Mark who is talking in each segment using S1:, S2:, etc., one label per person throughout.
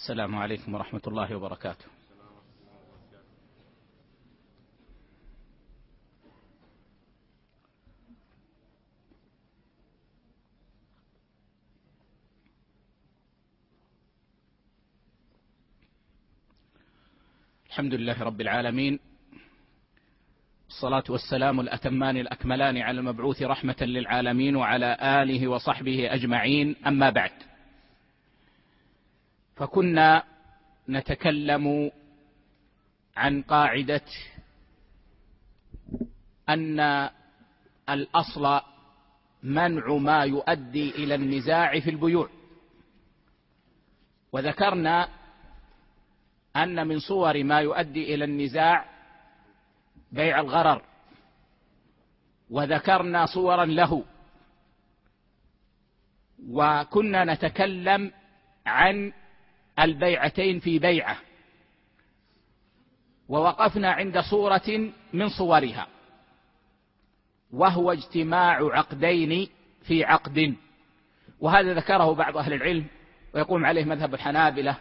S1: السلام عليكم ورحمة الله وبركاته. الحمد لله رب العالمين. الصلاة والسلام الأتمان الأكملان على المبعوث رحمة للعالمين وعلى آله وصحبه أجمعين. أما بعد. فكنا نتكلم عن قاعدة أن الأصل منع ما يؤدي إلى النزاع في البيوع. وذكرنا أن من صور ما يؤدي إلى النزاع بيع الغرر. وذكرنا صورا له. وكنا نتكلم عن البيعتين في بيعة. ووقفنا عند صورة من صورها. وهو اجتماع عقدين في عقد. وهذا ذكره بعض أهل العلم ويقوم عليه مذهب الحنابلة.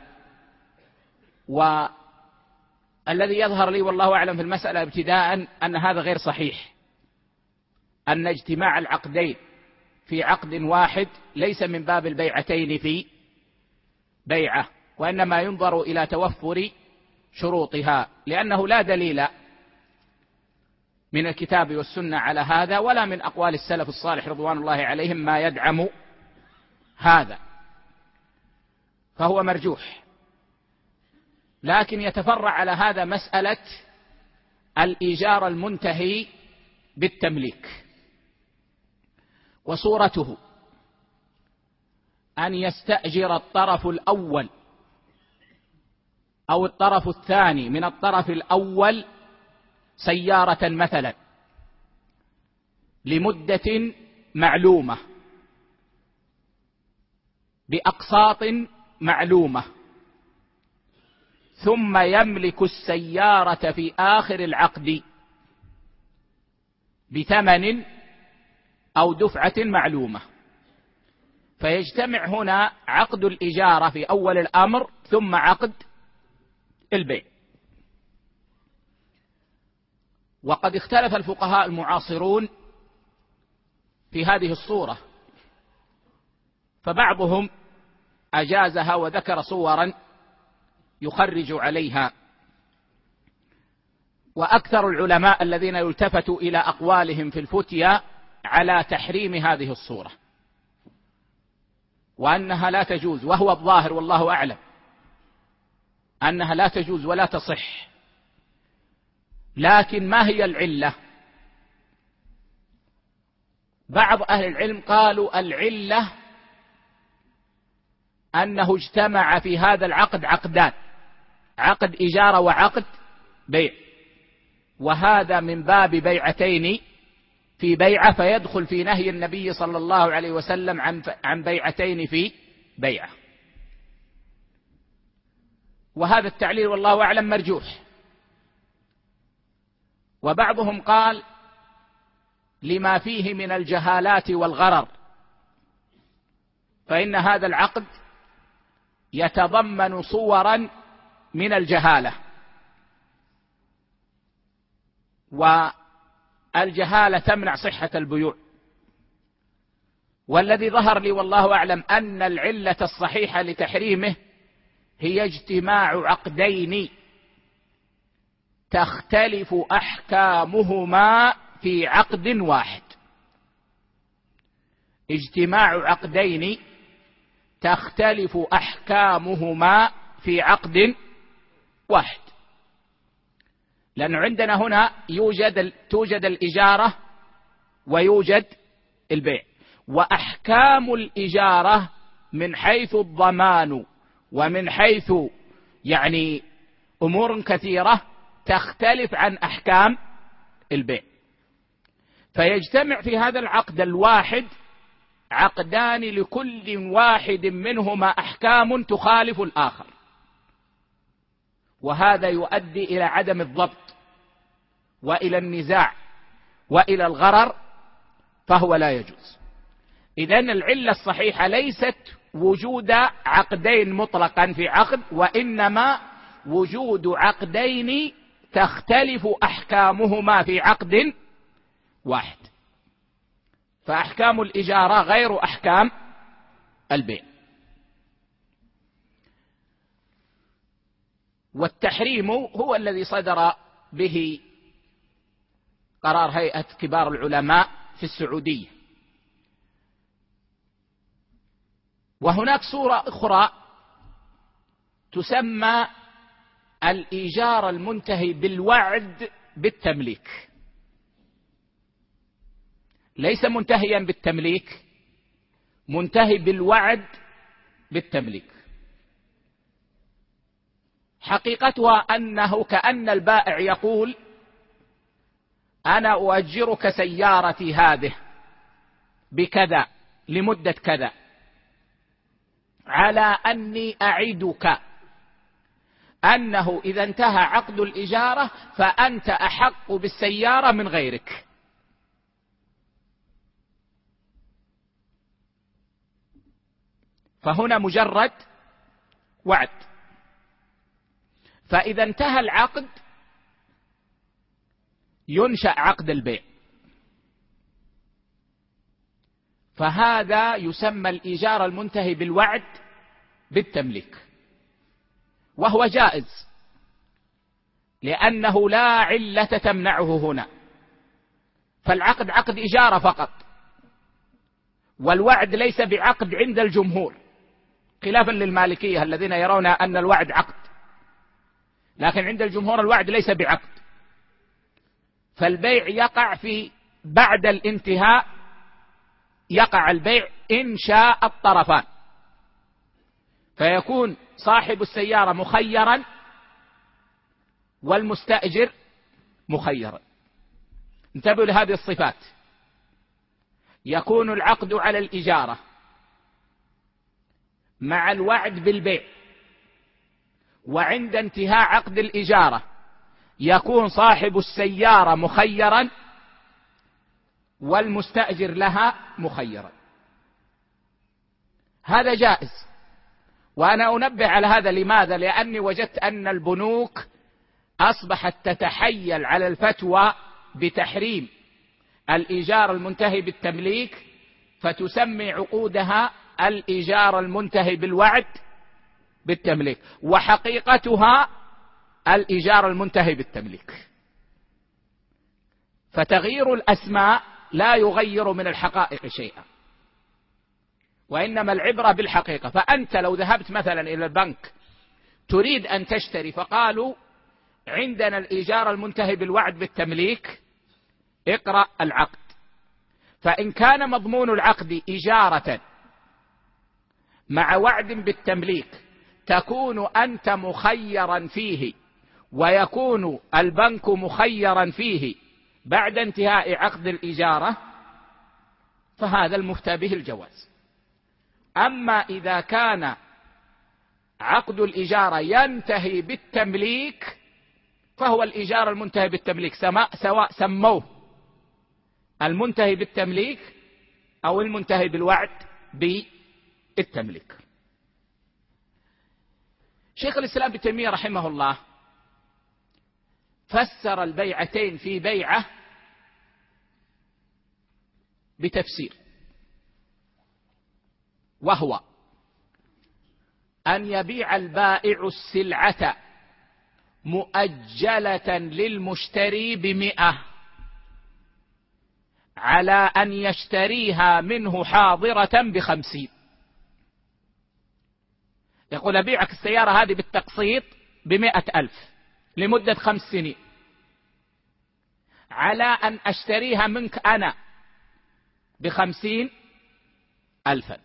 S1: والذي يظهر لي والله أعلم في المسألة ابتداء أن هذا غير صحيح. أن اجتماع العقدين في عقد واحد ليس من باب البيعتين في بيعة. وإنما ينظر إلى توفر شروطها لأنه لا دليل من الكتاب والسنة على هذا ولا من أقوال السلف الصالح رضوان الله عليهم ما يدعم هذا. فهو مرجوح. لكن يتفرع على هذا مسألة الإيجار المنتهي بالتمليك. وصورته أن يستأجر الطرف الأول أو الطرف الثاني من الطرف الأول سيارة مثلا لمدة معلومة بأقساط معلومة ثم يملك السيارة في آخر العقد بثمن أو دفعة معلومة. فيجتمع هنا عقد الإجارة في أول الأمر ثم عقد البيع وقد اختلف الفقهاء المعاصرون في هذه الصورة فبعضهم أجازها وذكر صورا يخرج عليها. وأكثر العلماء الذين يلتفت إلى أقوالهم في الفتيا على تحريم هذه الصورة وأنها لا تجوز وهو الظاهر والله أعلم. أنها لا تجوز ولا تصح. لكن ما هي العلة؟ بعض أهل العلم قالوا العلة أنه اجتمع في هذا العقد عقدان عقد إجارة وعقد بيع. وهذا من باب بيعتين في بيعة فيدخل في نهي النبي صلى الله عليه وسلم عن عن بيعتين في بيعة. وهذا التعليل والله أعلم مرجوح. وبعضهم قال لما فيه من الجهالات والغرر فإن هذا العقد يتضمن صورا من الجهالة. والجهالة تمنع صحة البيوع. والذي ظهر لي والله أعلم أن العلة الصحيحة لتحريمه هي اجتماع عقدين. تختلف أحكامهما في عقد واحد. اجتماع عقدين. تختلف أحكامهما في عقد واحد. لأنه عندنا هنا يوجد توجد الإجارة ويوجد البيع. وأحكام الإجارة من حيث الضمان. ومن حيث يعني أمور كثيرة تختلف عن أحكام البيع فيجتمع في هذا العقد الواحد عقدان لكل واحد منهما أحكام تخالف الآخر. وهذا يؤدي إلى عدم الضبط وإلى النزاع وإلى الغرر فهو لا يجوز. اذا العلة الصحيحة ليست وجود عقدين مطلقا في عقد وإنما وجود عقدين تختلف أحكامهما في عقد واحد. فأحكام الإجارة غير أحكام البيع. والتحريم هو الذي صدر به قرار هيئة كبار العلماء في السعودية. وهناك صورة أخرى تسمى الإيجار المنتهي بالوعد بالتمليك. ليس منتهيا بالتمليك منتهي بالوعد بالتمليك. حقيقتها أنه كأن البائع يقول أنا أؤجرك سيارتي هذه بكذا لمدة كذا. على أني أعدك أنه إذا انتهى عقد الإجارة فأنت أحق بالسيارة من غيرك. فهنا مجرد وعد. فإذا انتهى العقد ينشأ عقد البيع. فهذا يسمى الإيجار المنتهي بالوعد بالتمليك. وهو جائز لأنه لا علة تمنعه هنا. فالعقد عقد إجارة فقط والوعد ليس بعقد عند الجمهور خلافا للمالكية الذين يرون أن الوعد عقد. لكن عند الجمهور الوعد ليس بعقد. فالبيع يقع في بعد الانتهاء يقع البيع إن شاء الطرفان. فيكون صاحب السيارة مخيرا والمستأجر مخيرا. انتبهوا لهذه الصفات. يكون العقد على الإجارة مع الوعد بالبيع. وعند انتهاء عقد الإجارة يكون صاحب السيارة مخيرا والمستأجر لها مخيرا. هذا جائز. وأنا أنبه على هذا لماذا؟ لأني وجدت أن البنوك أصبحت تتحيل على الفتوى بتحريم. الإيجار المنتهي بالتمليك فتسمي عقودها الإيجار المنتهي بالوعد بالتمليك وحقيقتها الإيجار المنتهي بالتمليك. فتغيير الأسماء لا يغير من الحقائق شيئا. وإنما العبرة بالحقيقة. فأنت لو ذهبت مثلا إلى البنك تريد أن تشتري فقالوا عندنا الإيجار المنتهي بالوعد بالتمليك اقرأ العقد. فإن كان مضمون العقد إجارة مع وعد بالتمليك تكون أنت مخيرا فيه ويكون البنك مخيرا فيه. بعد انتهاء عقد الإجارة فهذا المفتى به الجواز. أما إذا كان عقد الإجارة ينتهي بالتمليك فهو الإيجار المنتهي بالتمليك سواء سموه المنتهي بالتمليك أو المنتهي بالوعد بالتمليك. شيخ الإسلام ابن تيمية رحمه الله فسر البيعتين في بيعة بتفسير. وهو أن يبيع البائع السلعة مؤجلة للمشتري بمئة على أن يشتريها منه حاضرة بخمسين. يقول أبيعك السيارة هذه بالتقسيط بمئة ألف لمدة خمس سنين على أن أشتريها منك أنا. بخمسين ألفا.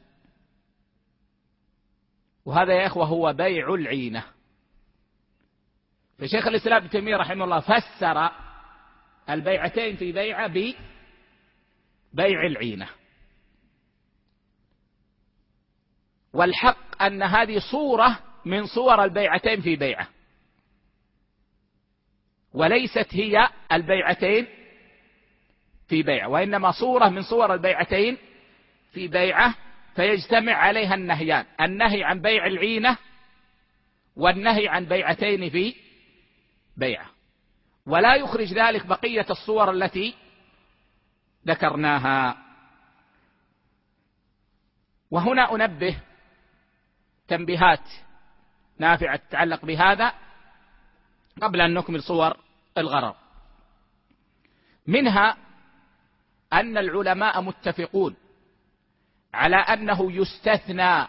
S1: وهذا يا إخوة هو بيع العينة. فشيخ الإسلام ابن تيمية رحمه الله فسر البيعتين في بيعة ببيع العينة. والحق أن هذه صورة من صور البيعتين في بيعة. وليست هي البيعتين في بيعة وإنما صورة من صور البيعتين في بيعة فيجتمع عليها النهيان النهي عن بيع العينة والنهي عن بيعتين في بيعة. ولا يخرج ذلك بقية الصور التي ذكرناها. وهنا أنبه تنبيهات نافعة تتعلق بهذا قبل أن نكمل صور الغرر. منها أن العلماء متفقون على أنه يستثنى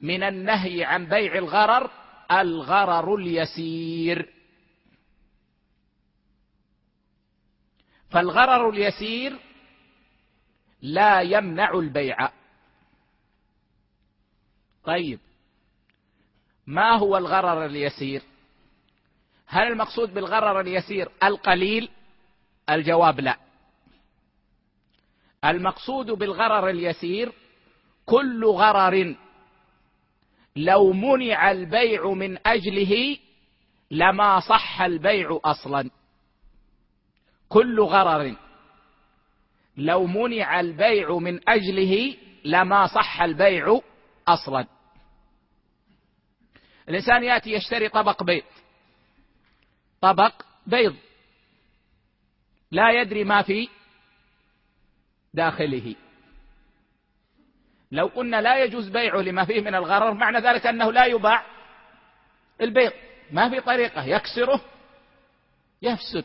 S1: من النهي عن بيع الغرر الغرر اليسير. فالغرر اليسير لا يمنع البيع. طيب ما هو الغرر اليسير؟ هل المقصود بالغرر اليسير القليل؟ الجواب لا. المقصود بالغرر اليسير كل غرر. لو منع البيع من أجله لما صح البيع أصلا. كل غرر. لو منع البيع من أجله لما صح البيع أصلا. الإنسان يأتي يشتري طبق بيض. طبق بيض. لا يدري ما في داخله. لو قلنا لا يجوز بيعه لما فيه من الغرر معنى ذلك أنه لا يباع البيض ما في طريقة يكسره يفسد.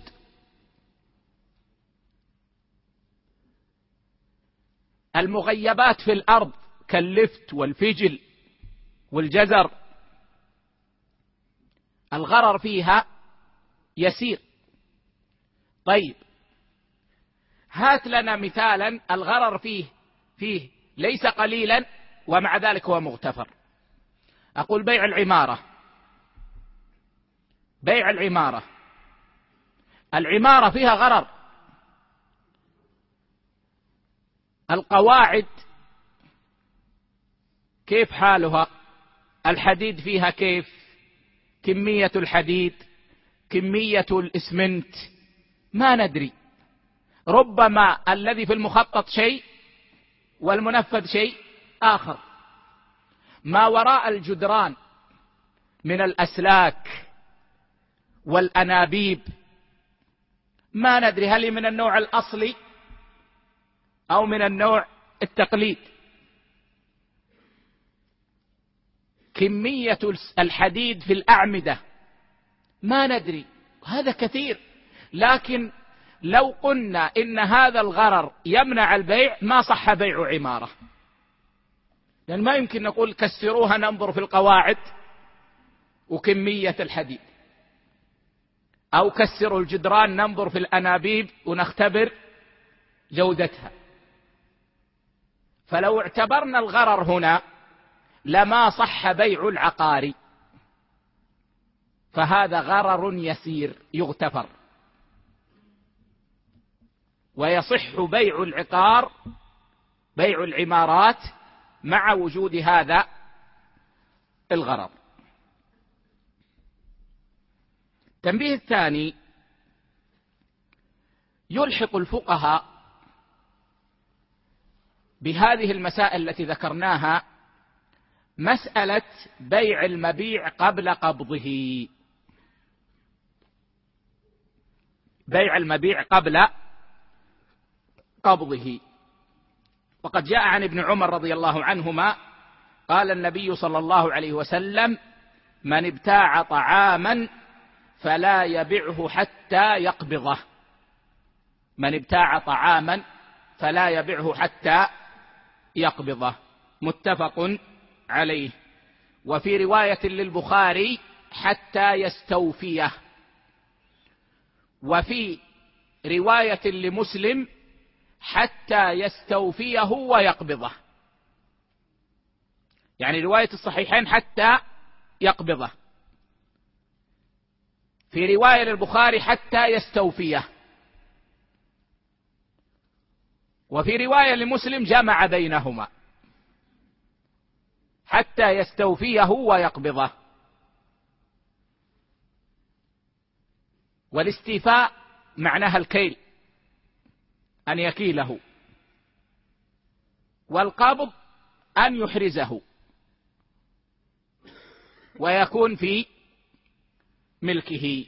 S1: المغيبات في الأرض كاللفت والفجل والجزر. الغرر فيها يسير. طيب هات لنا مثالا الغرر فيه فيه ليس قليلا ومع ذلك هو مغتفر. أقول بيع العمارة. بيع العمارة. العمارة فيها غرر. القواعد كيف حالها؟ الحديد فيها كيف؟ كمية الحديد كمية الإسمنت. ما ندري. ربما الذي في المخطط شيء والمنفذ شيء آخر. ما وراء الجدران من الأسلاك والأنابيب ما ندري هل من النوع الأصلي أو من النوع التقليد. كمية الحديد في الأعمدة ما ندري هذا كثير. لكن لو قلنا إن هذا الغرر يمنع البيع ما صح بيع عمارة. لأن ما يمكن نقول كسروها ننظر في القواعد وكمية الحديد. أو كسروا الجدران ننظر في الأنابيب ونختبر جودتها. فلو اعتبرنا الغرر هنا لما صح بيع العقار فهذا غرر يسير يغتفر. ويصح بيع العقار بيع العمارات مع وجود هذا الغرض. التنبيه الثاني يلحق الفقهاء بهذه المسائل التي ذكرناها مسألة بيع المبيع قبل قبضه. بيع المبيع قبل قبضه وقد جاء عن ابن عمر رضي الله عنهما قال النبي صلى الله عليه وسلم من ابتاع طعاما فلا يبعه حتى يقبضه. من ابتاع طعاما فلا يبعه حتى يقبضه. متفق عليه. وفي رواية للبخاري حتى يستوفيه. وفي رواية لمسلم حتى يستوفيه ويقبضه. يعني رواية الصحيحين حتى يقبضه. في رواية للبخاري حتى يستوفيه. وفي رواية لمسلم جمع بينهما. حتى يستوفيه ويقبضه. والاستيفاء معناها الكيل. أن يكيله. والقبض أن يحرزه. ويكون في ملكه.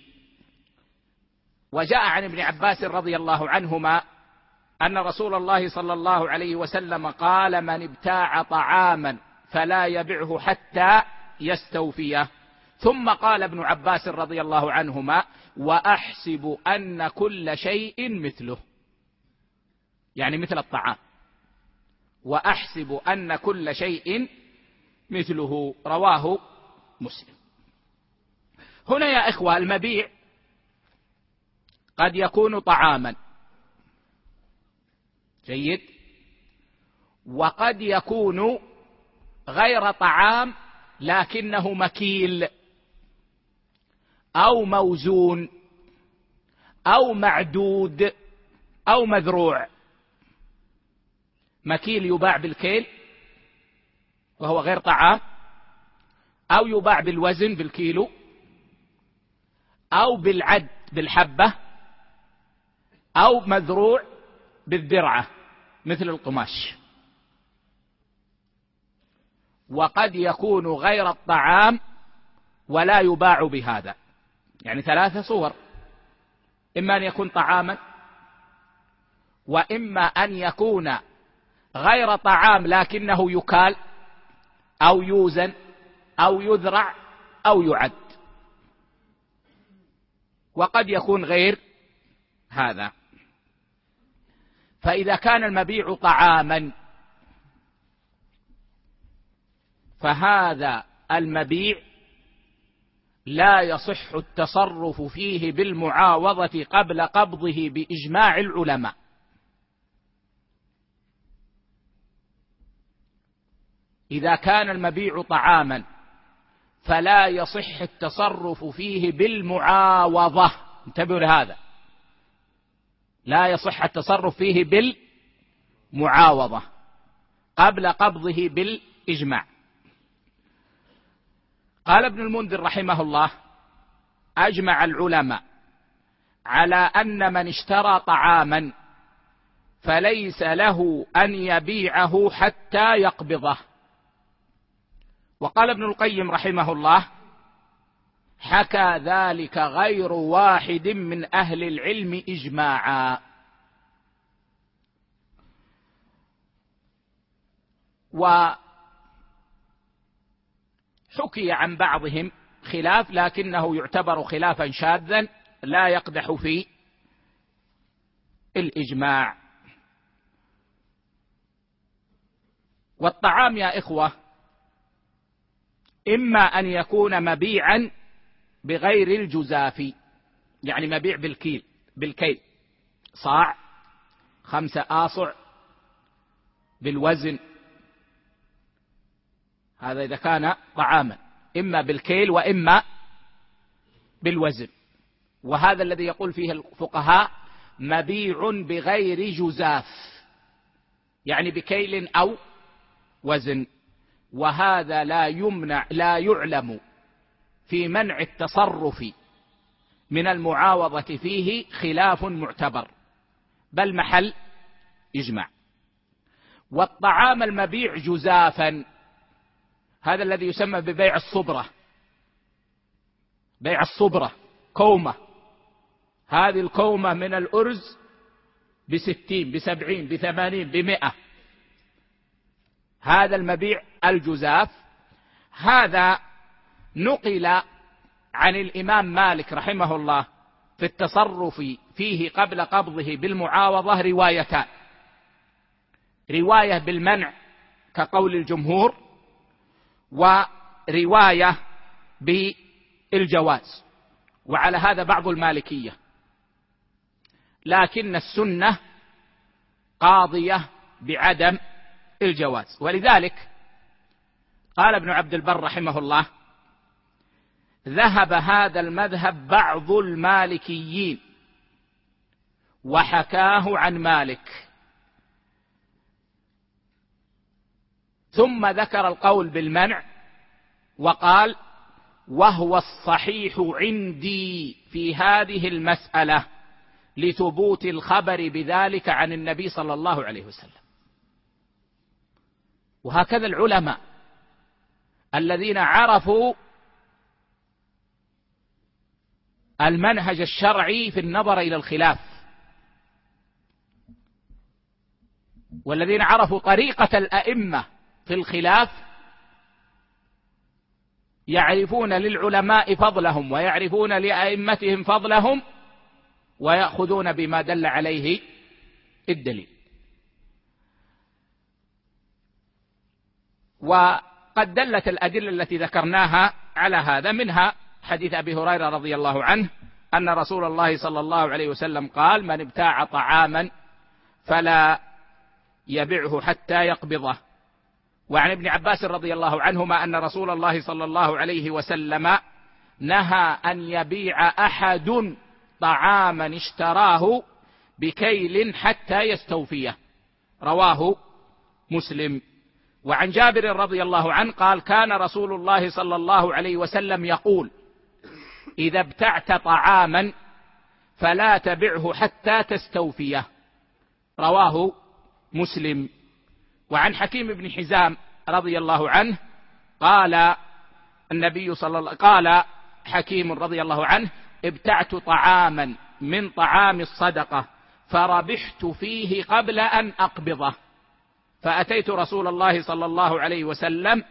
S1: وجاء عن ابن عباس رضي الله عنهما أن رسول الله صلى الله عليه وسلم قال من ابتاع طعاما فلا يبعه حتى يستوفيه. ثم قال ابن عباس رضي الله عنهما وأحسب أن كل شيء مثله. يعني مثل الطعام. وأحسب أن كل شيء مثله رواه مسلم. هنا يا إخوة المبيع قد يكون طعاما. جيد. وقد يكون غير طعام لكنه مكيل أو موزون أو معدود أو مذروع. مكيل يباع بالكيل وهو غير طعام أو يباع بالوزن بالكيلو أو بالعد بالحبة أو مذروع بالذرعة مثل القماش. وقد يكون غير الطعام ولا يباع بهذا. يعني ثلاثة صور. إما أن يكون طعاما وإما أن يكون غير طعام لكنه يكال أو يوزن أو يذرع أو يعد. وقد يكون غير هذا. فإذا كان المبيع طعاما فهذا المبيع لا يصح التصرف فيه بالمعاوضة قبل قبضه بإجماع العلماء. إذا كان المبيع طعاما فلا يصح التصرف فيه بالمعاوضة. انتبهوا لهذا. لا يصح التصرف فيه بالمعاوضة قبل قبضه بالإجماع. قال ابن المنذر رحمه الله أجمع العلماء على أن من اشترى طعاما فليس له أن يبيعه حتى يقبضه. وقال ابن القيم رحمه الله حكى ذلك غير واحد من أهل العلم إجماعا. و حكي عن بعضهم خلاف لكنه يعتبر خلافا شاذا لا يقدح في الإجماع. والطعام يا إخوة إما أن يكون مبيعا بغير الجزاف يعني مبيع بالكيل بالكيل. صاع خمسة آصع بالوزن. هذا إذا كان طعاما. إما بالكيل وإما بالوزن. وهذا الذي يقول فيه الفقهاء مبيع بغير جزاف يعني بكيل أو وزن. وهذا لا يمنع لا يعلم في منع التصرف من المعاوضة فيه خلاف معتبر. بل محل إجماع. والطعام المبيع جزافا. هذا الذي يسمى ببيع الصبرة. بيع الصبرة كومة. هذه الكومة من الأرز بستين بسبعين بثمانين بمئة. هذا المبيع الجزاف هذا نقل عن الإمام مالك رحمه الله في التصرف فيه قبل قبضه بالمعاوضة روايتان. رواية بالمنع كقول الجمهور ورواية بالجواز وعلى هذا بعض المالكية. لكن السنة قاضية بعدم الجواز. ولذلك قال ابن عبد البر رحمه الله ذهب هذا المذهب بعض المالكيين وحكاه عن مالك. ثم ذكر القول بالمنع وقال وهو الصحيح عندي في هذه المسألة لثبوت الخبر بذلك عن النبي صلى الله عليه وسلم. وهكذا العلماء. الذين عرفوا المنهج الشرعي في النظر إلى الخلاف. والذين عرفوا طريقة الأئمة في الخلاف يعرفون للعلماء فضلهم ويعرفون لأئمتهم فضلهم ويأخذون بما دل عليه الدليل. وقد دلت الأدلة التي ذكرناها على هذا منها حديث أبي هريرة رضي الله عنه أن رسول الله صلى الله عليه وسلم قال من ابتاع طعاما فلا يبعه حتى يقبضه. وعن ابن عباس رضي الله عنهما أن رسول الله صلى الله عليه وسلم نهى أن يبيع أحد طعاما اشتراه بكيل حتى يستوفيه. رواه مسلم. وعن جابر رضي الله عنه قال كان رسول الله صلى الله عليه وسلم يقول إذا ابتعت طعاما فلا تبعه حتى تستوفيه. رواه مسلم. وعن حكيم بن حزام رضي الله عنه قال النبي صلى الله قال حكيم رضي الله عنه ابتعت طعاما من طعام الصدقة فربحت فيه قبل أن أقبضه. فأتيت رسول الله صلى الله عليه وسلم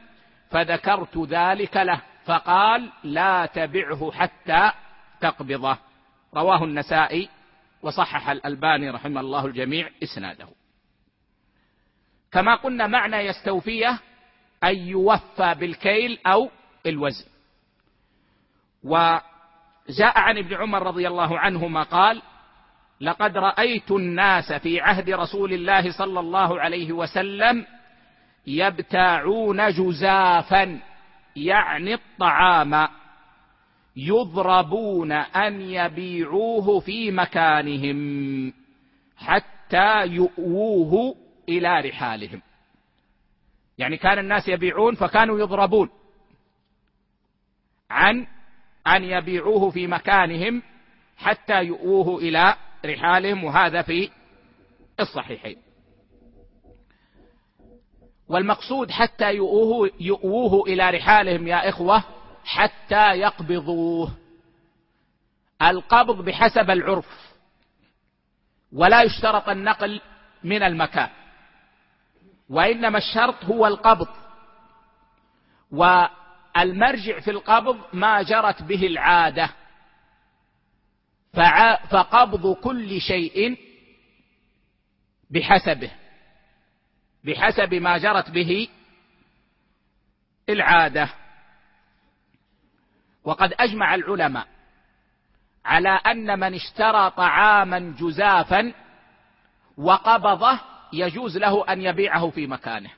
S1: فذكرت ذلك له فقال لا تبعه حتى تقبضه. رواه النسائي وصحح الألباني رحمه الله الجميع إسناده. كما قلنا معنى يستوفيه أن يوفى بالكيل أو الوزن. وجاء عن ابن عمر رضي الله عنهما قال لقد رأيت الناس في عهد رسول الله صلى الله عليه وسلم يبتاعون جزافا يعني الطعام يضربون أن يبيعوه في مكانهم حتى يؤووه إلى رحالهم. يعني كان الناس يبيعون فكانوا يضربون عن أن يبيعوه في مكانهم حتى يؤوه إلى رحالهم وهذا في الصحيحين. والمقصود حتى يؤوه, يؤوه إلى رحالهم يا إخوة حتى يقبضوه. القبض بحسب العرف ولا يشترط النقل من المكان وإنما الشرط هو القبض. والمرجع في القبض ما جرت به العادة. فقبض كل شيء بحسبه بحسب ما جرت به العادة. وقد أجمع العلماء على أن من اشترى طعاما جزافا وقبضه يجوز له أن يبيعه في مكانه.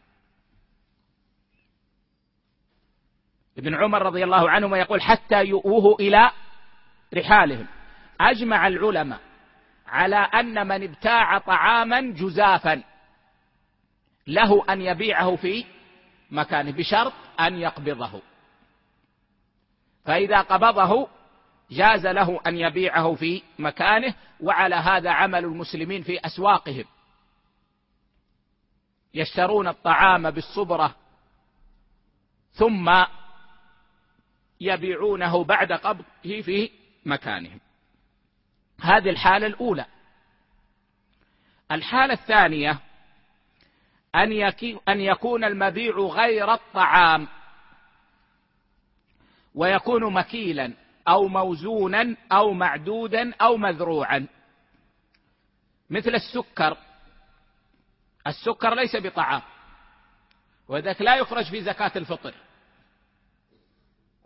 S1: ابن عمر رضي الله عنهما يقول حتى يؤوه إلى رحالهم. أجمع العلماء على أن من ابتاع طعاما جزافا له أن يبيعه في مكانه بشرط أن يقبضه. فإذا قبضه جاز له أن يبيعه في مكانه وعلى هذا عمل المسلمين في أسواقهم. يشترون الطعام بالصبرة ثم يبيعونه بعد قبضه في مكانهم. هذه الحالة الأولى. الحالة الثانية أن يكون المبيع غير الطعام ويكون مكيلا أو موزونا أو معدودا أو مذروعا. مثل السكر. السكر ليس بطعام وذلك لا يخرج في زكاة الفطر.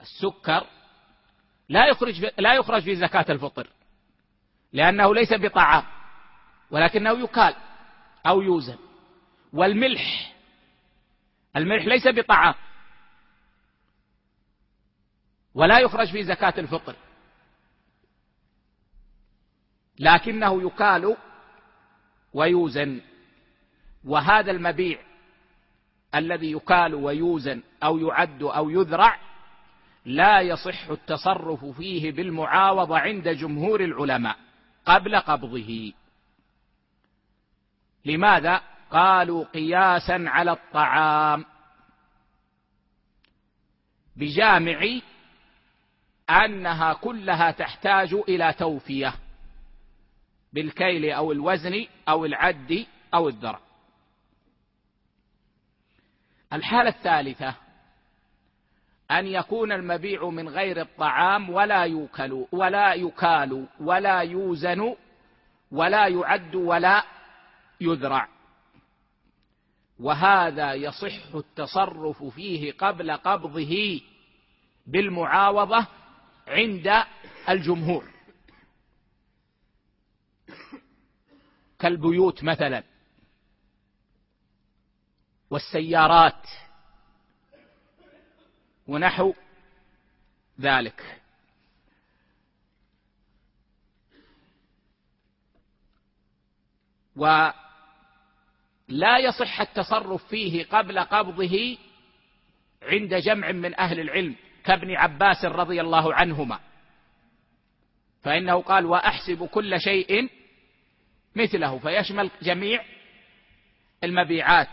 S1: السكر لا يخرج لا يخرج في زكاة الفطر. لأنه ليس بطعام ولكنه يكال أو يوزن. والملح الملح ليس بطعام. ولا يخرج في زكاة الفطر. لكنه يكال ويوزن. وهذا المبيع الذي يكال ويوزن أو يعد أو يذرع لا يصح التصرف فيه بالمعاوضة عند جمهور العلماء. قبل قبضه. لماذا؟ قالوا قياسا على الطعام. بجامع أنها كلها تحتاج إلى توفية بالكيل أو الوزن أو العد أو الذرع الحالة الثالثة أن يكون المبيع من غير الطعام ولا يوكل ولا يكال ولا يوزن ولا يعد ولا يذرع. وهذا يصح التصرف فيه قبل قبضه بالمعاوضة عند الجمهور. كالبيوت مثلا والسيارات ونحو ذلك. ولا يصح التصرف فيه قبل قبضه عند جمع من أهل العلم كابن عباس رضي الله عنهما. فإنه قال وأحسب كل شيء مثله فيشمل جميع المبيعات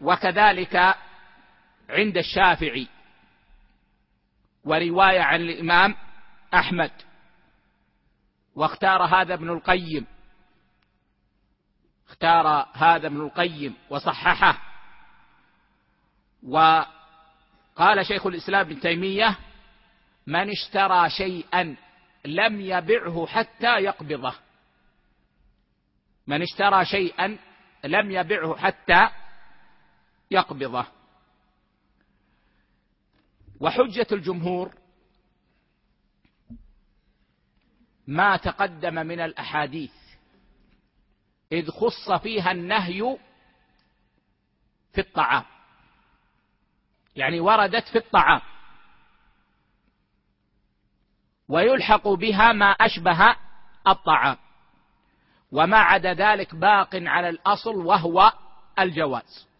S1: وكذلك عند الشافعي. ورواية عن الإمام أحمد واختار هذا ابن القيم. اختار هذا ابن القيم وصححه. وقال شيخ الإسلام ابن تيمية من اشترى شيئا لم يبعه حتى يقبضه. من اشترى شيئا لم يبعه حتى يقبضه. وحجة الجمهور ما تقدم من الأحاديث إذ خص فيها النهي في الطعام. يعني وردت في الطعام. ويلحق بها ما أشبه الطعام. وما عدا ذلك باق على الأصل وهو الجواز.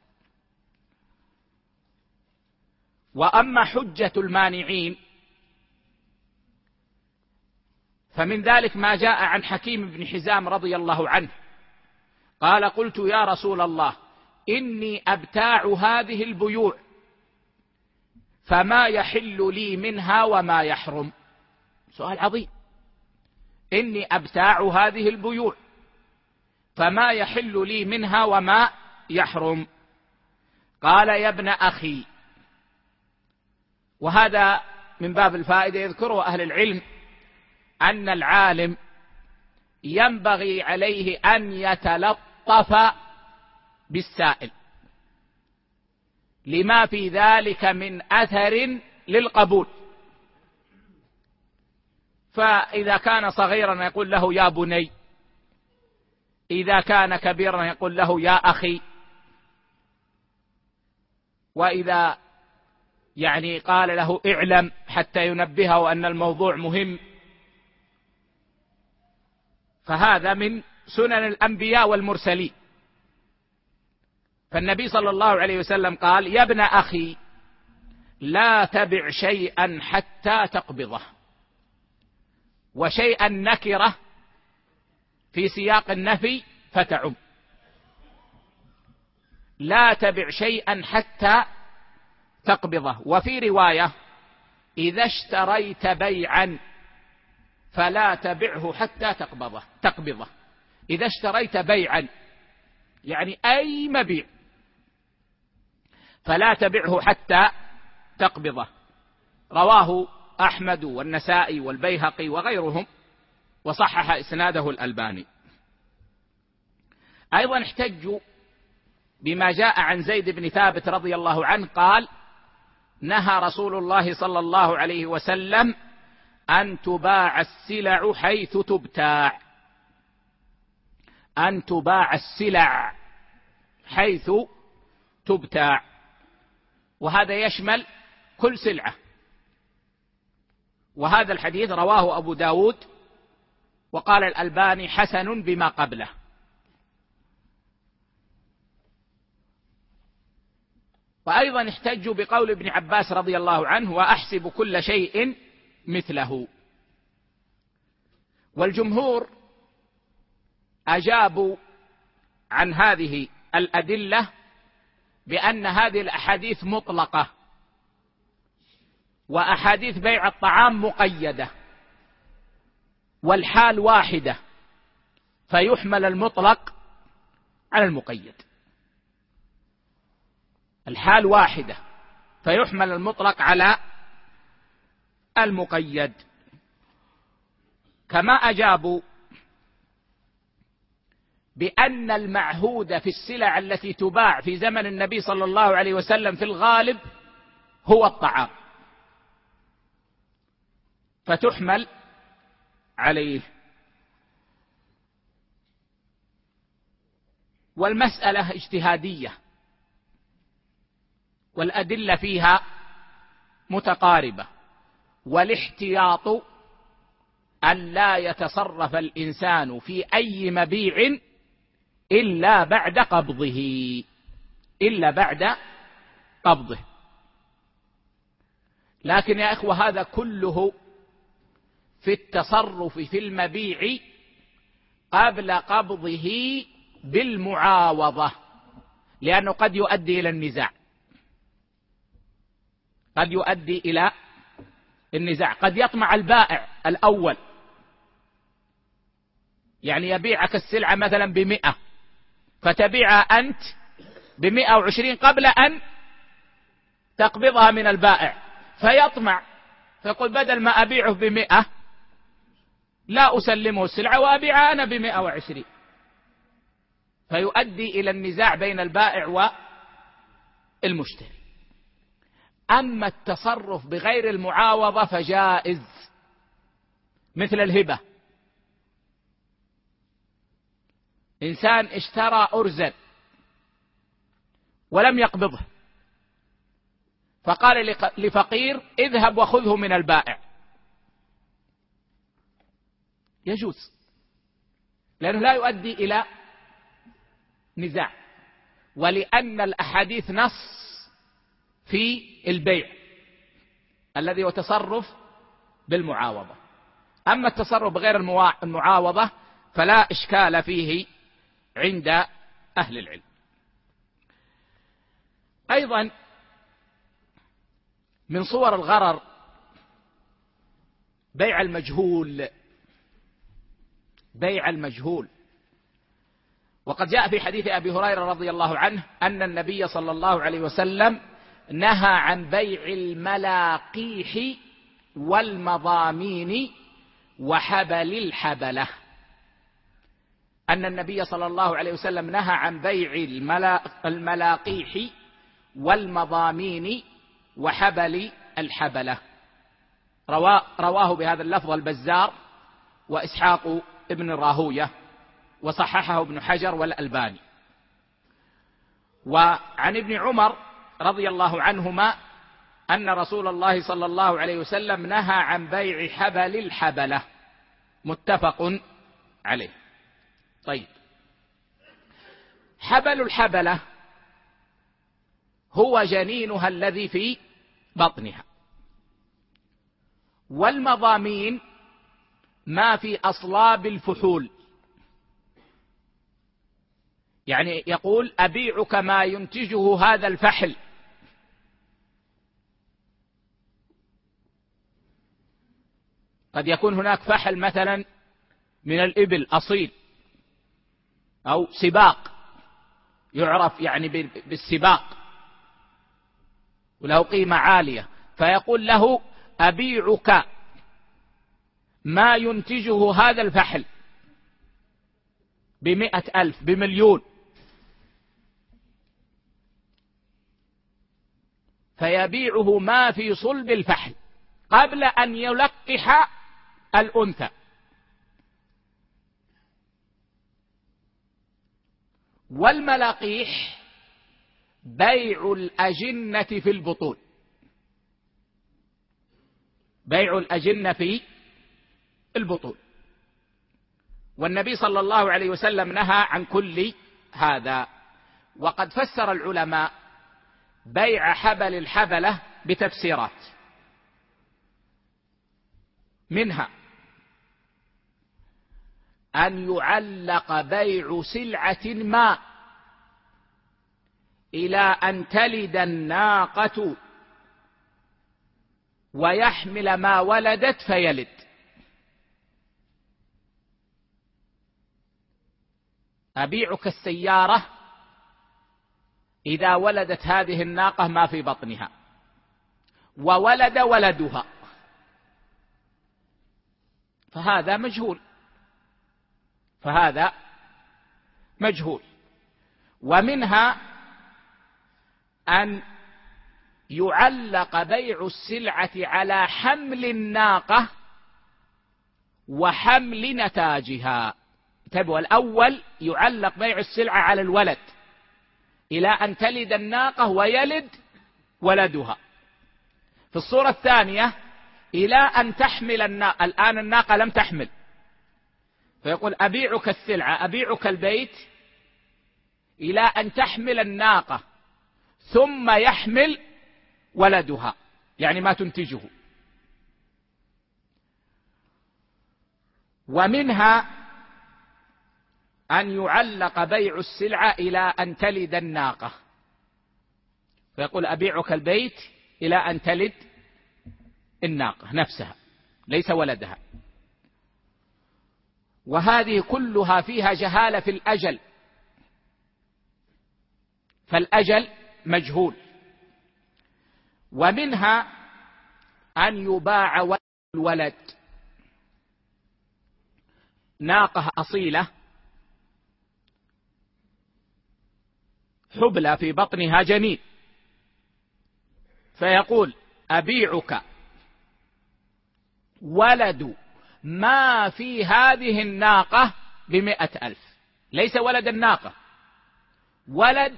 S1: وأما حجة المانعين فمن ذلك ما جاء عن حكيم بن حزام رضي الله عنه. قال قلت يا رسول الله إني أبتاع هذه البيوع فما يحل لي منها وما يحرم. سؤال عظيم. إني أبتاع هذه البيوع فما يحل لي منها وما يحرم. قال يا ابن أخي وهذا من باب الفائدة يذكره أهل العلم أن العالم ينبغي عليه أن يتلطف بالسائل لما في ذلك من أثر للقبول. فإذا كان صغيرا يقول له يا بني إذا كان كبيرا يقول له يا أخي وإذا يعني قال له اعلم حتى ينبهه أن الموضوع مهم. فهذا من سنن الأنبياء والمرسلين. فالنبي صلى الله عليه وسلم قال يا ابن أخي لا تبع شيئا حتى تقبضه. وشيئا نكرة في سياق النفي فتعم. لا تبع شيئا حتى تقبضة. وفي رواية إذا اشتريت بيعا فلا تبعه حتى تقبضه. تقبضة. إذا اشتريت بيعا يعني أي مبيع فلا تبعه حتى تقبضه. رواه أحمد والنسائي والبيهقي وغيرهم وصحح إسناده الألباني. أيضا احتجوا بما جاء عن زيد بن ثابت رضي الله عنه قال نهى رسول الله صلى الله عليه وسلم أن تباع السلع حيث تبتاع. أن تباع السلع حيث تبتاع. وهذا يشمل كل سلعة. وهذا الحديث رواه أبو داود وقال الألباني حسن بما قبله. وأيضا احتجوا بقول ابن عباس رضي الله عنه وأحسب كل شيء مثله. والجمهور أجابوا عن هذه الأدلة بأن هذه الأحاديث مطلقة وأحاديث بيع الطعام مقيدة والحال واحدة فيحمل المطلق على المقيد. الحال واحدة فيحمل المطلق على المقيد. كما أجابوا بأن المعهود في السلع التي تباع في زمن النبي صلى الله عليه وسلم في الغالب هو الطعام. فتحمل عليه. والمسألة اجتهادية. والأدلة فيها متقاربة والاحتياط أن لا يتصرف الإنسان في أي مبيع إلا بعد قبضه إلا بعد قبضه. لكن يا إخوة هذا كله في التصرف في المبيع قبل قبضه بالمعاوضة لأنه قد يؤدي إلى النزاع. قد يؤدي إلى النزاع. قد يطمع البائع الأول. يعني يبيعك السلعة مثلا بمئة. فتبيعها أنت بمئة وعشرين قبل أن تقبضها من البائع. فيطمع. فيقول بدل ما أبيعه بمئة لا أسلمه السلعة وأبيعها أنا بمئة وعشرين. فيؤدي إلى النزاع بين البائع والمشتري. أما التصرف بغير المعاوضة فجائز. مثل الهبة. إنسان اشترى أرزا ولم يقبضه. فقال لفقير اذهب وخذه من البائع. يجوز. لأنه لا يؤدي إلى نزاع. ولأن الأحاديث نص في البيع الذي هو تصرف بالمعاوضة. أما التصرف بغير المعاوضة فلا إشكال فيه عند أهل العلم. أيضا من صور الغرر بيع المجهول بيع المجهول. وقد جاء في حديث أبي هريرة رضي الله عنه أن النبي صلى الله عليه وسلم نهى عن بيع الملاقيح والمضامين وحبل الحبلة. أن النبي صلى الله عليه وسلم نهى عن بيع الملاقيح والمضامين وحبل الحبلة. رواه بهذا اللفظ البزار وإسحاق ابن راهوية وصححه ابن حجر والألباني. وعن ابن عمر رضي الله عنهما أن رسول الله صلى الله عليه وسلم نهى عن بيع حبل الحبلة. متفق عليه. طيب. حبل الحبلة هو جنينها الذي في بطنها. والمضامين ما في أصلاب الفحول. يعني يقول أبيعك ما ينتجه هذا الفحل. قد يكون هناك فحل مثلا من الإبل أصيل أو سباق. يعرف يعني بالسباق. وله قيمة عالية. فيقول له أبيعك. ما ينتجه هذا الفحل. بمئة ألف بمليون. فيبيعه ما في صلب الفحل. قبل أن يلقح الأنثى. والملاقيح بيع الأجنة في البطون. بيع الأجنة في البطون. والنبي صلى الله عليه وسلم نهى عن كل هذا. وقد فسر العلماء بيع حبل الحبلة بتفسيرات منها. أن يعلق بيع سلعة ما إلى أن تلد الناقة ويحمل ما ولدت فيلد. أبيعك السيارة إذا ولدت هذه الناقة ما في بطنها وولد ولدها. فهذا مجهول. فهذا مجهول. ومنها أن يعلق بيع السلعة على حمل الناقة وحمل نتاجها. انتبهوا الأول يعلق بيع السلعة على الولد إلى أن تلد الناقة ويلد ولدها. في الصورة الثانية إلى أن تحمل الناقة الآن الناقة لم تحمل. فيقول أبيعك السلعة أبيعك البيت إلى أن تحمل الناقة ثم يحمل ولدها يعني ما تنتجه. ومنها أن يعلق بيع السلعة إلى أن تلد الناقة. فيقول أبيعك البيت إلى أن تلد الناقة نفسها ليس ولدها. وهذه كلها فيها جهالة في الأجل. فالأجل مجهول. ومنها أن يباع الولد. ناقة أصيلة. حبلى في بطنها جنين. فيقول أبيعك. ولد ما في هذه الناقة بمئة ألف. ليس ولد الناقة. ولد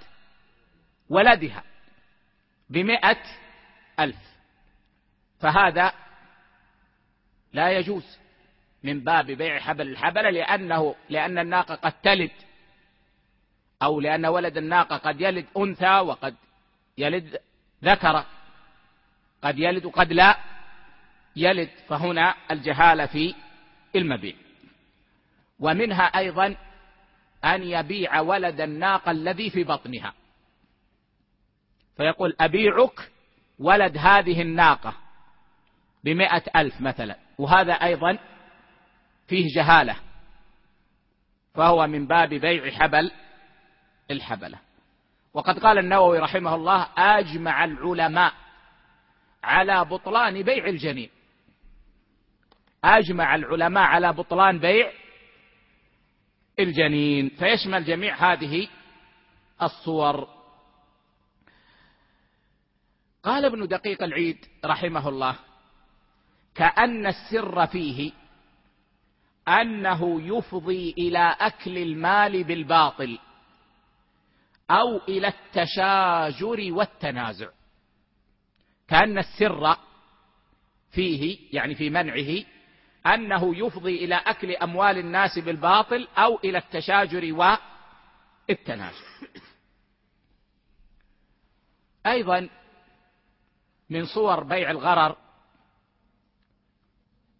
S1: ولدها بمئة ألف. فهذا لا يجوز من باب بيع حبل الحبل لأنه لأن الناقة قد تلد أو لأن ولد الناقة قد يلد أنثى وقد يلد ذكر قد يلد وقد لا. يلد فهنا الجهالة في المبيع ومنها أيضا أن يبيع ولد الناقة الذي في بطنها. فيقول أبيعك ولد هذه الناقة بمئة ألف مثلا. وهذا أيضا فيه جهالة. فهو من باب بيع حبل الحبلة. وقد قال النووي رحمه الله أجمع العلماء على بطلان بيع الجنين. أجمع العلماء على بطلان بيع الجنين فيشمل جميع هذه الصور. قال ابن دقيق العيد رحمه الله كأن السر فيه أنه يفضي إلى أكل المال بالباطل أو إلى التشاجر والتنازع. كأن السر فيه يعني في منعه أنه يفضي إلى أكل أموال الناس بالباطل أو إلى التشاجر والتنازع. أيضا من صور بيع الغرر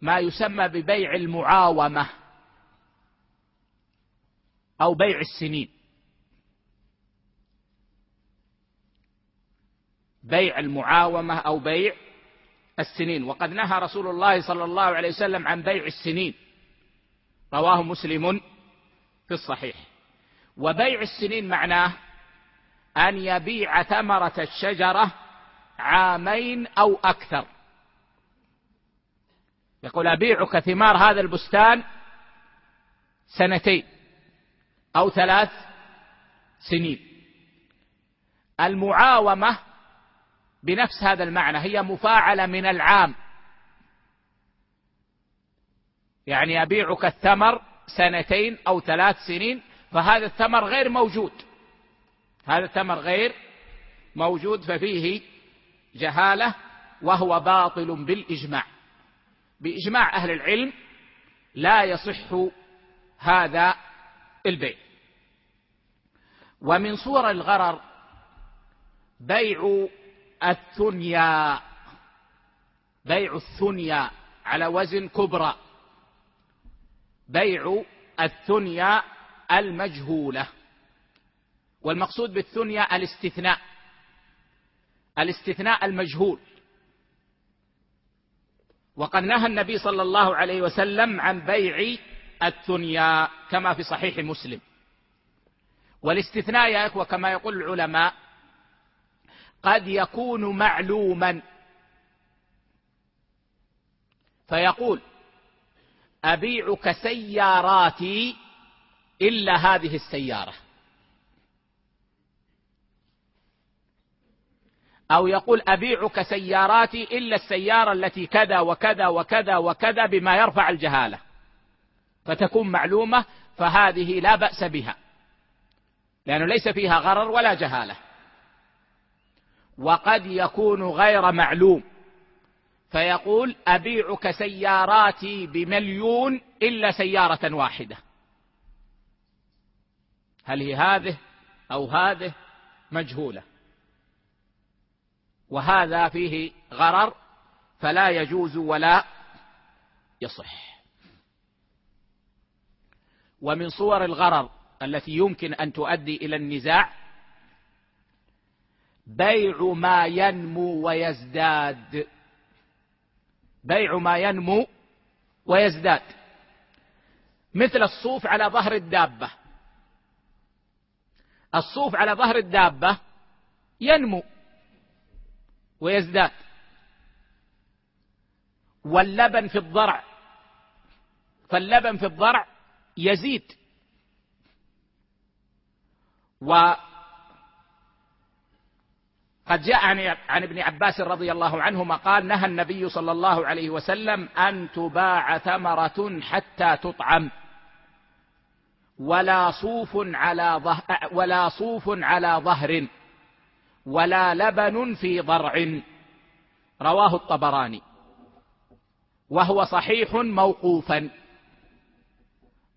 S1: ما يسمى ببيع المعاومة أو بيع السنين. بيع المعاومة أو بيع السنين. وقد نهى رسول الله صلى الله عليه وسلم عن بيع السنين. رواه مسلم في الصحيح. وبيع السنين معناه أن يبيع ثمرة الشجرة عامين أو أكثر. يقول أبيعك ثمار هذا البستان سنتين أو ثلاث سنين. المعاومة بنفس هذا المعنى هي مفاعلة من العام. يعني أبيعك الثمر سنتين أو ثلاث سنين فهذا الثمر غير موجود. هذا الثمر غير موجود ففيه جهالة وهو باطل بالإجماع. بإجماع أهل العلم لا يصح هذا البيع. ومن صور الغرر بيع الثنيا بيع الثنيا على وزن كبرى. بيع الثنيا المجهولة. والمقصود بالثنيا الاستثناء. الاستثناء المجهول. وقد نهى النبي صلى الله عليه وسلم عن بيع الثنيا كما في صحيح مسلم. والاستثناء يا إخوة كما يقول العلماء قد يكون معلوما. فيقول أبيعك سياراتي إلا هذه السيارة. أو يقول أبيعك سياراتي إلا السيارة التي كذا وكذا وكذا وكذا بما يرفع الجهالة. فتكون معلومة فهذه لا بأس بها. لأنه ليس فيها غرر ولا جهالة. وقد يكون غير معلوم. فيقول أبيعك سياراتي بمليون إلا سيارة واحدة. هل هي هذه أو هذه؟ مجهولة. وهذا فيه غرر فلا يجوز ولا يصح. ومن صور الغرر التي يمكن أن تؤدي إلى النزاع بيع ما ينمو ويزداد. بيع ما ينمو ويزداد. مثل الصوف على ظهر الدابة. الصوف على ظهر الدابة ينمو ويزداد. واللبن في الضرع. فاللبن في الضرع يزيد. وقد جاء عن, عن ابن عباس رضي الله عنهما قال نهى النبي صلى الله عليه وسلم أن تباع ثمرة حتى تطعم. ولا صوف على ظهر ولا صوف على ظهر ولا لبن في ضرع. رواه الطبراني. وهو صحيح موقوفا.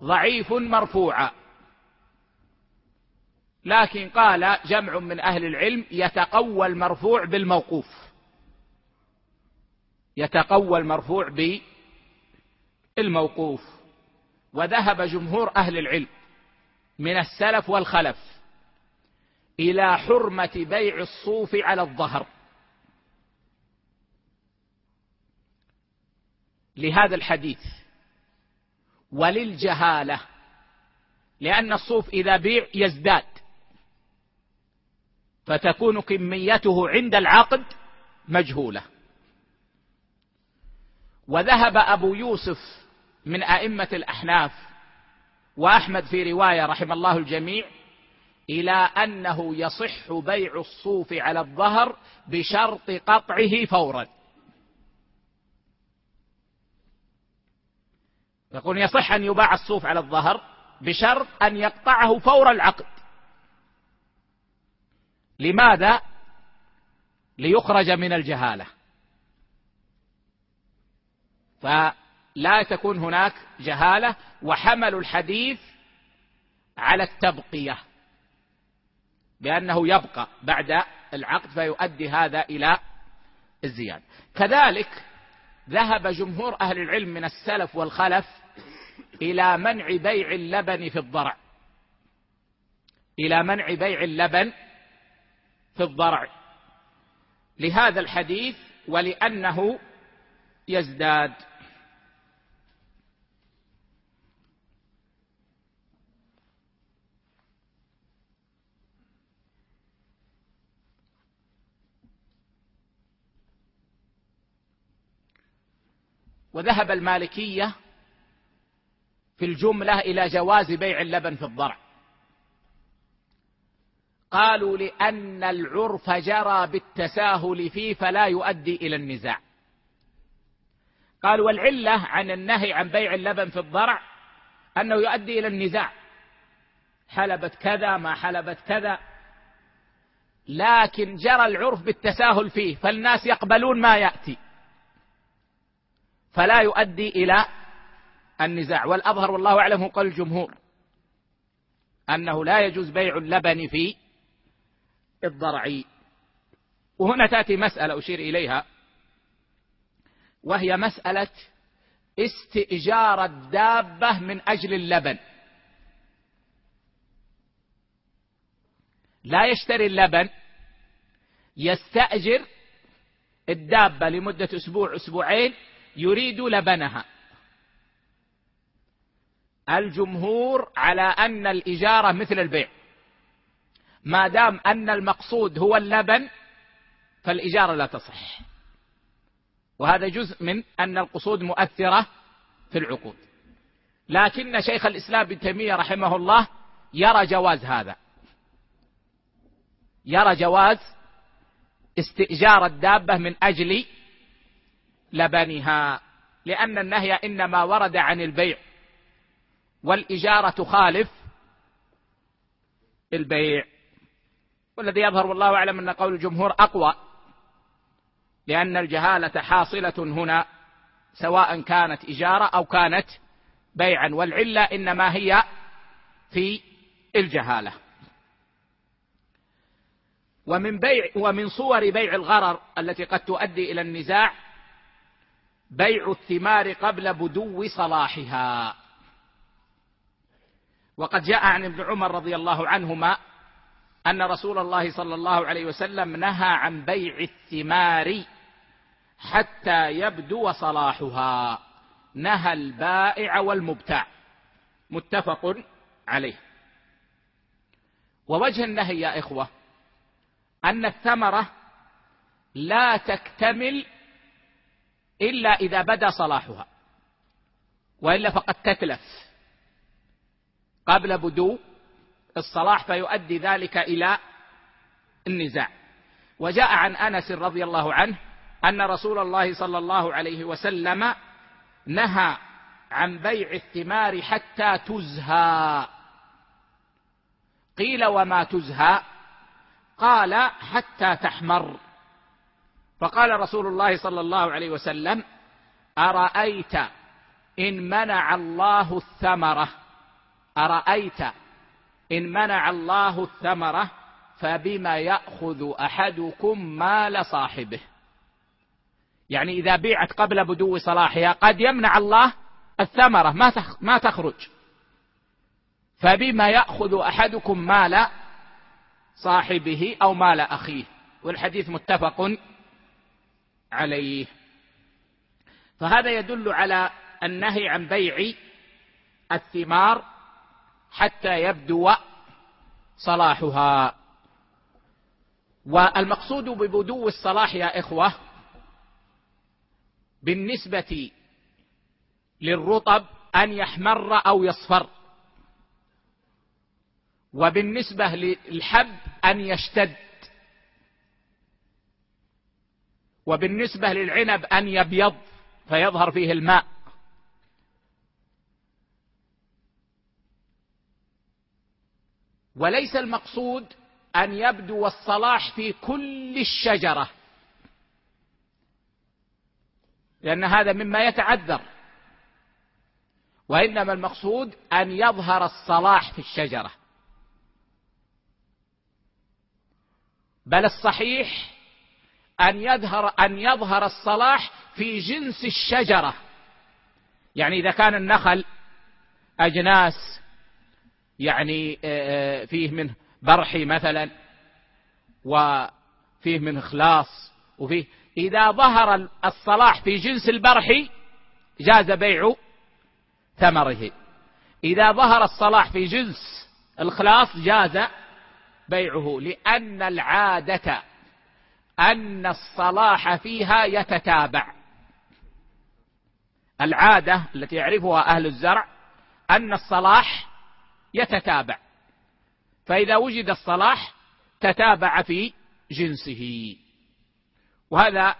S1: ضعيف مرفوعا. لكن قال جمع من أهل العلم يتقوى المرفوع بالموقوف. يتقوى المرفوع بالموقوف. وذهب جمهور أهل العلم من السلف والخلف إلى حرمة بيع الصوف على الظهر. لهذا الحديث وللجهالة لأن الصوف إذا بيع يزداد. فتكون كميته عند العقد مجهولة. وذهب أبو يوسف من أئمة الأحناف وأحمد في رواية رحم الله الجميع إلى أنه يصح بيع الصوف على الظهر بشرط قطعه فورا. يقول يصح أن يباع الصوف على الظهر بشرط أن يقطعه فور العقد. لماذا ليخرج من الجهالة؟ فلا تكون هناك جهالة وحمل الحديث على التبقية بأنه يبقى بعد العقد فيؤدي هذا إلى الزيادة. كذلك ذهب جمهور أهل العلم من السلف والخلف إلى منع بيع اللبن في الضرع. إلى منع بيع اللبن في الضرع. لهذا الحديث ولأنه يزداد. وذهب المالكية في الجملة إلى جواز بيع اللبن في الضرع. قالوا لأن العرف جرى بالتساهل فيه فلا يؤدي إلى النزاع. قالوا والعلة عن النهي عن بيع اللبن في الضرع أنه يؤدي إلى النزاع. حلبت كذا ما حلبت كذا. لكن جرى العرف بالتساهل فيه فالناس يقبلون ما يأتي. فلا يؤدي إلى النزاع. والأظهر والله أعلم قول الجمهور أنه لا يجوز بيع اللبن في الضرعي. وهنا تأتي مسألة أشير إليها. وهي مسألة استئجار الدابة من أجل اللبن. لا يشتري اللبن يستأجر الدابة لمدة أسبوع أسبوعين يريد لبنها. الجمهور على أن الإجارة مثل البيع. ما دام أن المقصود هو اللبن فالإجارة لا تصح. وهذا جزء من أن القصود مؤثرة في العقود. لكن شيخ الإسلام ابن تيمية رحمه الله يرى جواز هذا. يرى جواز استئجار الدابة من أجل لبنها لأن النهي إنما ورد عن البيع والإجارة تخالف البيع. والذي يظهر والله أعلم أن قول الجمهور أقوى لأن الجهالة حاصلة هنا سواء كانت إجارة أو كانت بيعا والعلة إنما هي في الجهالة. ومن بيع ومن صور بيع الغرر التي قد تؤدي إلى النزاع بيع الثمار قبل بدو صلاحها. وقد جاء عن ابن عمر رضي الله عنهما أن رسول الله صلى الله عليه وسلم نهى عن بيع الثمار حتى يبدو صلاحها. نهى البائع والمبتاع. متفق عليه. ووجه النهي يا إخوة أن الثمرة لا تكتمل إلا إذا بدا صلاحها وإلا فقد تتلف قبل بدو الصلاح فيؤدي ذلك إلى النزاع. وجاء عن أنس رضي الله عنه أن رسول الله صلى الله عليه وسلم نهى عن بيع الثمار حتى تزهى. قيل وما تزهى؟ قال حتى تحمر. فقال رسول الله صلى الله عليه وسلم أرأيت إن منع الله الثمرة؟ أرأيت إن منع الله الثمرة فبما يأخذ أحدكم مال صاحبه. يعني إذا بيعت قبل بدو صلاحها قد يمنع الله الثمرة ما ما تخرج. فبما يأخذ أحدكم مال صاحبه أو مال أخيه. والحديث متفق عليه. فهذا يدل على النهي عن بيع الثمار حتى يبدو صلاحها. والمقصود ببدو الصلاح يا إخوة بالنسبة للرطب أن يحمر أو يصفر وبالنسبة للحب أن يشتد وبالنسبة للعنب أن يبيض فيظهر فيه الماء. وليس المقصود أن يبدو الصلاح في كل الشجرة. لأن هذا مما يتعذر. وإنما المقصود أن يظهر الصلاح في الشجرة. بل الصحيح أن يظهر أن يظهر الصلاح في جنس الشجرة. يعني إذا كان النخل أجناس يعني آه، آه، فيه منه برحي مثلا وفيه منه خلاص وفيه إذا ظهر الصلاح في جنس البرحي جاز بيع ثمره. إذا ظهر الصلاح في جنس الخلاص جاز بيعه لأن العادة أن الصلاح فيها يتتابع. العادة التي يعرفها أهل الزرع أن الصلاح يتتابع. فإذا وجد الصلاح تتابع في جنسه. وهذا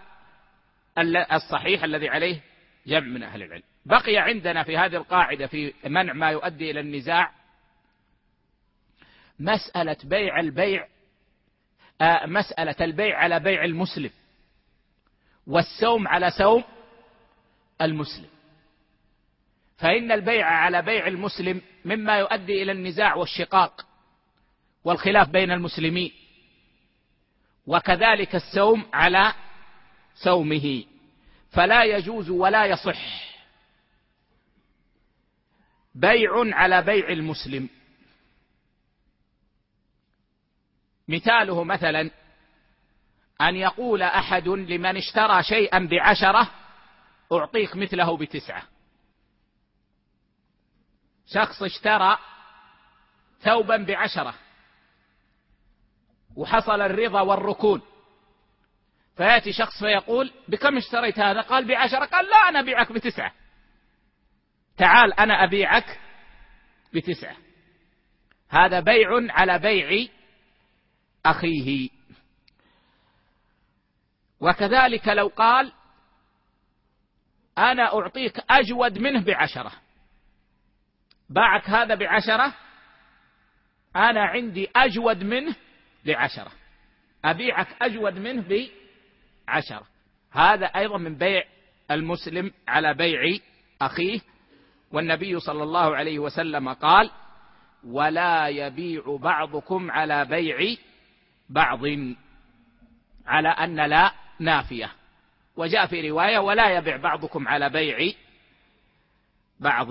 S1: الصحيح الذي عليه جمع من أهل العلم. بقي عندنا في هذه القاعدة في منع ما يؤدي إلى النزاع مسألة بيع البيع آه مسألة البيع على بيع المسلم والسوم على سوم المسلم. فإن البيع على بيع المسلم مما يؤدي إلى النزاع والشقاق والخلاف بين المسلمين. وكذلك السوم على سومه. فلا يجوز ولا يصح بيع على بيع المسلم. مثاله مثلا أن يقول أحد لمن اشترى شيئا بعشرة أعطيك مثله بتسعة. شخص اشترى ثوبا بعشرة وحصل الرضا والركون. فيأتي شخص فيقول بكم اشتريت هذا؟ قال بعشرة. قال لا أنا أبيعك بتسعة. تعال أنا أبيعك بتسعة. هذا بيع على بيع أخيه. وكذلك لو قال أنا أعطيك أجود منه بعشرة. باعك هذا بعشرة أنا عندي أجود منه بعشرة. أبيعك أجود منه بعشرة. هذا أيضا من بيع المسلم على بيع أخيه. والنبي صلى الله عليه وسلم قال ولا يبيع بعضكم على بيع بعض على أن لا نافية. وجاء في رواية ولا يبيع بعضكم على بيع بعض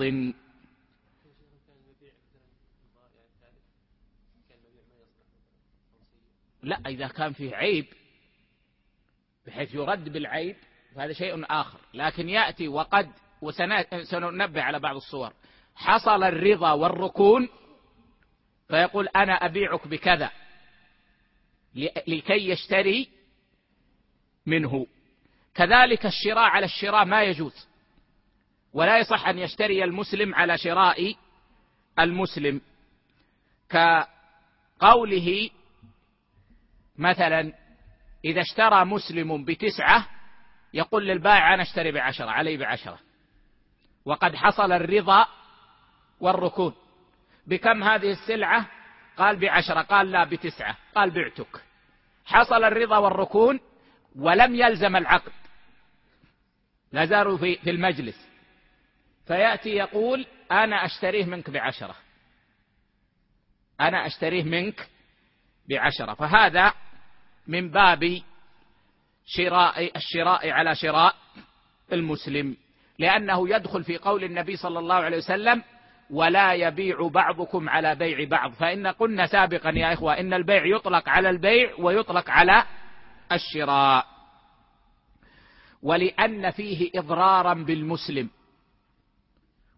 S1: لا إذا كان فيه عيب بحيث يرد بالعيب فهذا شيء آخر. لكن يأتي وقد وسننبه على بعض الصور. حصل الرضا والركون فيقول أنا أبيعك بكذا لكي يشتري منه. كذلك الشراء على الشراء ما يجوز. ولا يصح أن يشتري المسلم على شراء المسلم. كقوله مثلا إذا اشترى مسلم بتسعة يقول للبائع أنا أشتري بعشرة علي بعشرة. وقد حصل الرضا والركون. بكم هذه السلعة؟ قال بعشرة قال لا بتسعة قال بعتك. حصل الرضا والركون ولم يلزم العقد. لا زالوا في, في المجلس. فيأتي يقول أنا أشتريه منك بعشرة. أنا أشتريه منك بعشرة. فهذا من باب شراء الشراء على شراء المسلم. لأنه يدخل في قول النبي صلى الله عليه وسلم ولا يبيع بعضكم على بيع بعض. فإن قلنا سابقا يا إخوة إن البيع يطلق على البيع ويطلق على الشراء. ولأن فيه إضرارا بالمسلم.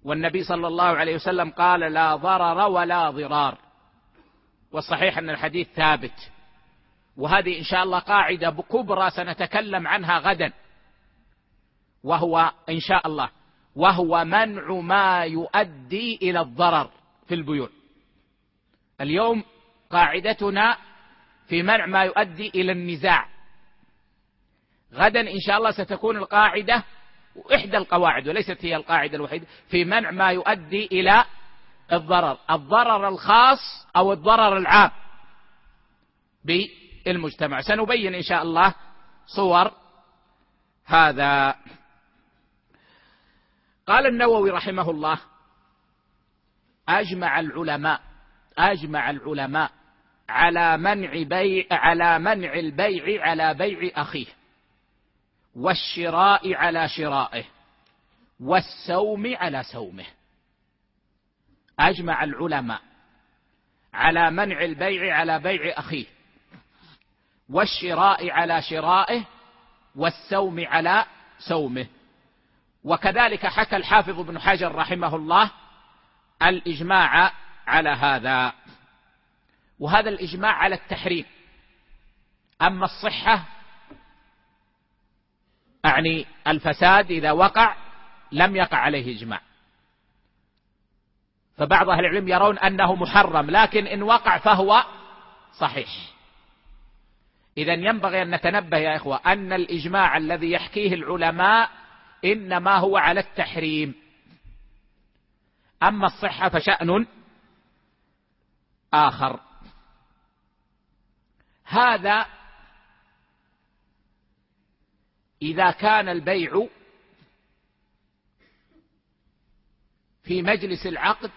S1: والنبي صلى الله عليه وسلم قال لا ضرر ولا ضرار. والصحيح أن الحديث ثابت. وهذه إن شاء الله قاعدة كبرى سنتكلم عنها غدا. وهو إن شاء الله وهو منع ما يؤدي إلى الضرر في البيوع اليوم قاعدتنا في منع ما يؤدي إلى النزاع. غدا إن شاء الله ستكون القاعدة إحدى القواعد وليست هي القاعدة الوحيدة في منع ما يؤدي إلى الضرر. الضرر الخاص أو الضرر العام بالمجتمع سنبين إن شاء الله صور هذا. قال النووي رحمه الله أجمع العلماء أجمع العلماء على منع بيع على منع البيع على بيع أخيه والشراء على شرائه والسوم على سومه أجمع العلماء على منع البيع على بيع أخيه. والشراء على شرائه والسوم على سومه. وكذلك حكى الحافظ ابن حجر رحمه الله الإجماع على هذا. وهذا الإجماع على التحريم. أما الصحة أعني الفساد إذا وقع لم يقع عليه إجماع. فبعض أهل العلم يرون أنه محرم لكن إن وقع فهو صحيح. إذا ينبغي أن نتنبه يا إخوة أن الإجماع الذي يحكيه العلماء إنما هو على التحريم. أما الصحة فشأن آخر. هذا إذا كان البيع في مجلس العقد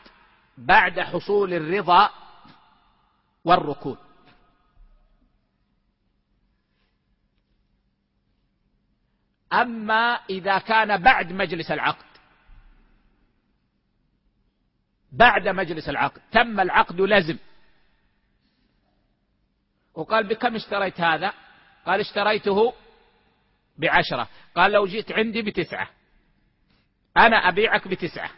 S1: بعد حصول الرضا والركون. أما إذا كان بعد مجلس العقد. بعد مجلس العقد. تم العقد لزم وقال بكم اشتريت هذا؟ قال اشتريته بعشرة. قال لو جئت عندي بتسعة. أنا أبيعك بتسعة.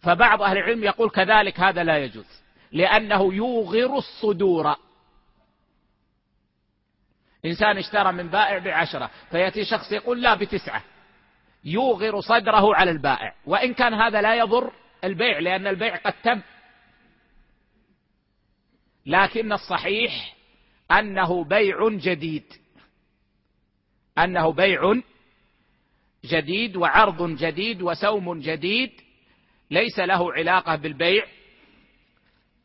S1: فبعض أهل العلم يقول كذلك هذا لا يجوز. لأنه يوغر الصدور. إنسان اشترى من بائع بعشرة فيأتي شخص يقول لا بتسعة. يوغر صدره على البائع وإن كان هذا لا يضر البيع لأن البيع قد تم. لكن الصحيح أنه بيع جديد. أنه بيع جديد وعرض جديد وسوم جديد ليس له علاقة بالبيع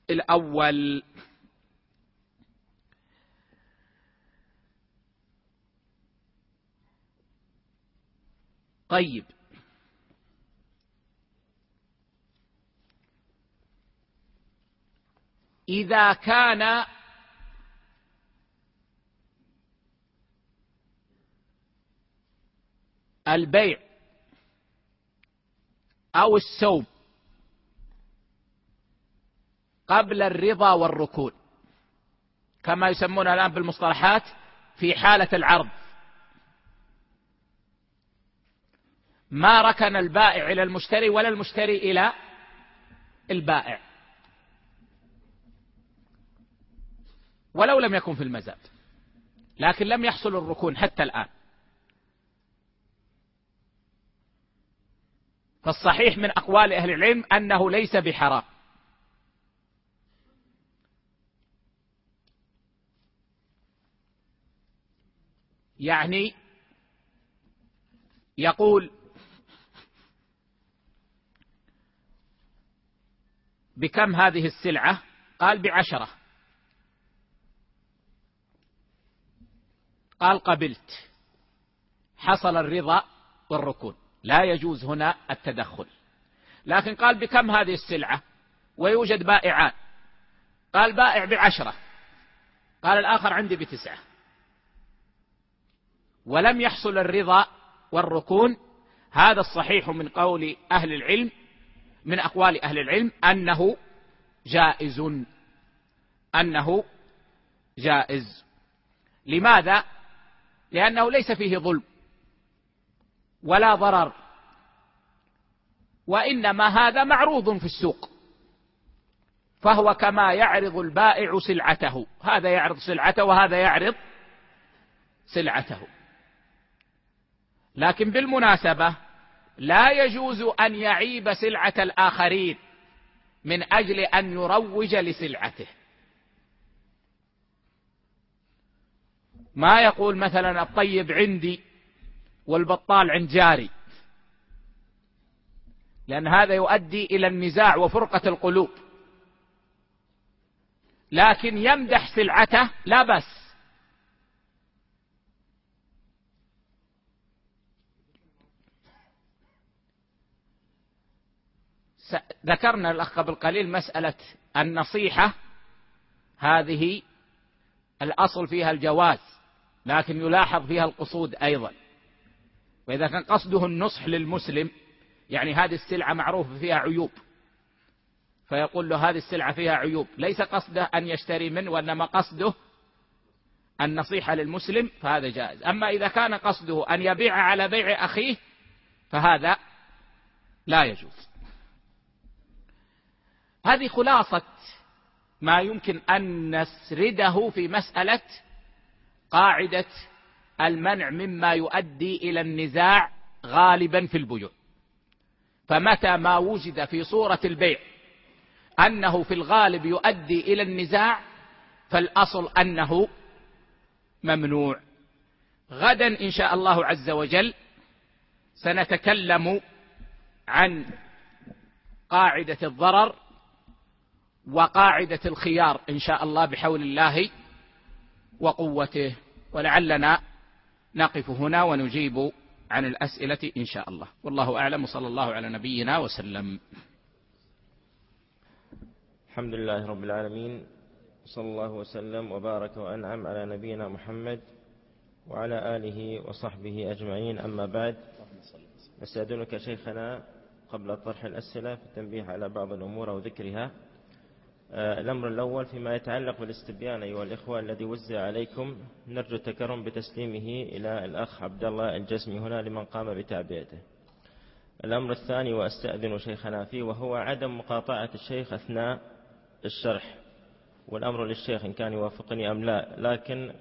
S1: الأول. طيب. إذا كان البيع أو السوم قبل الرضا والركون كما يسمون الآن بالمصطلحات في حالة العرض. ما ركن البائع إلى المشتري ولا المشتري إلى البائع. ولو لم يكن في المزاد لكن لم يحصل الركون حتى الآن. فالصحيح من أقوال أهل العلم أنه ليس بحرام. يعني يقول بكم هذه السلعة؟ قال بعشرة. قال قبلت. حصل الرضا والركون. لا يجوز هنا التدخل. لكن قال بكم هذه السلعة؟ ويوجد بائعان. قال بائع بعشرة. قال الآخر عندي بتسعة. ولم يحصل الرضا والركون. هذا الصحيح من قول أهل العلم. من أقوال أهل العلم أنه جائز أنه جائز. لماذا؟ لأنه ليس فيه ظلم ولا ضرر وإنما هذا معروض في السوق فهو كما يعرض البائع سلعته. هذا يعرض سلعته وهذا يعرض سلعته. لكن بالمناسبة لا يجوز أن يعيب سلعة الآخرين من أجل أن يروج لسلعته. ما يقول مثلا الطيب عندي والبطال عند جاري؟ لأن هذا يؤدي إلى النزاع وفرقة القلوب. لكن يمدح سلعته لا بس ذكرنا الأخ قبل قليل مسألة النصيحة. هذه الأصل فيها الجواز لكن يلاحظ فيها القصود أيضا. وإذا كان قصده النصح للمسلم يعني هذه السلعة معروف فيها عيوب. فيقول له هذه السلعة فيها عيوب. ليس قصده أن يشتري منه وإنما قصده النصيحة للمسلم فهذا جائز. أما إذا كان قصده أن يبيع على بيع أخيه فهذا لا يجوز. هذه خلاصة. ما يمكن أن نسرده في مسألة قاعدة المنع مما يؤدي إلى النزاع غالبا في البيوع. فمتى ما وجد في صورة البيع أنه في الغالب يؤدي إلى النزاع فالأصل أنه ممنوع. غدا إن شاء الله عز وجل سنتكلم عن قاعدة الضرر وقاعدة الخيار إن شاء الله بحول الله وقوته. ولعلنا نقف هنا ونجيب عن الأسئلة إن شاء الله. والله أعلم. صلى الله على نبينا وسلم.
S2: الحمد لله رب العالمين. صلى الله وسلم وبارك وأنعم على نبينا محمد وعلى آله وصحبه أجمعين. أما بعد نستأذنك شيخنا قبل طرح الأسئلة في التنبيه على بعض الأمور وذكرها. الأمر الأول فيما يتعلق بالاستبيان أيها الإخوة الذي وزع عليكم نرجو التكرم بتسليمه إلى الأخ عبد الله الجسمي هنا لمن قام بتعبئته. الأمر الثاني وأستأذن شيخنا فيه وهو عدم مقاطعة الشيخ أثناء الشرح. والأمر للشيخ إن كان يوافقني أم لا لكن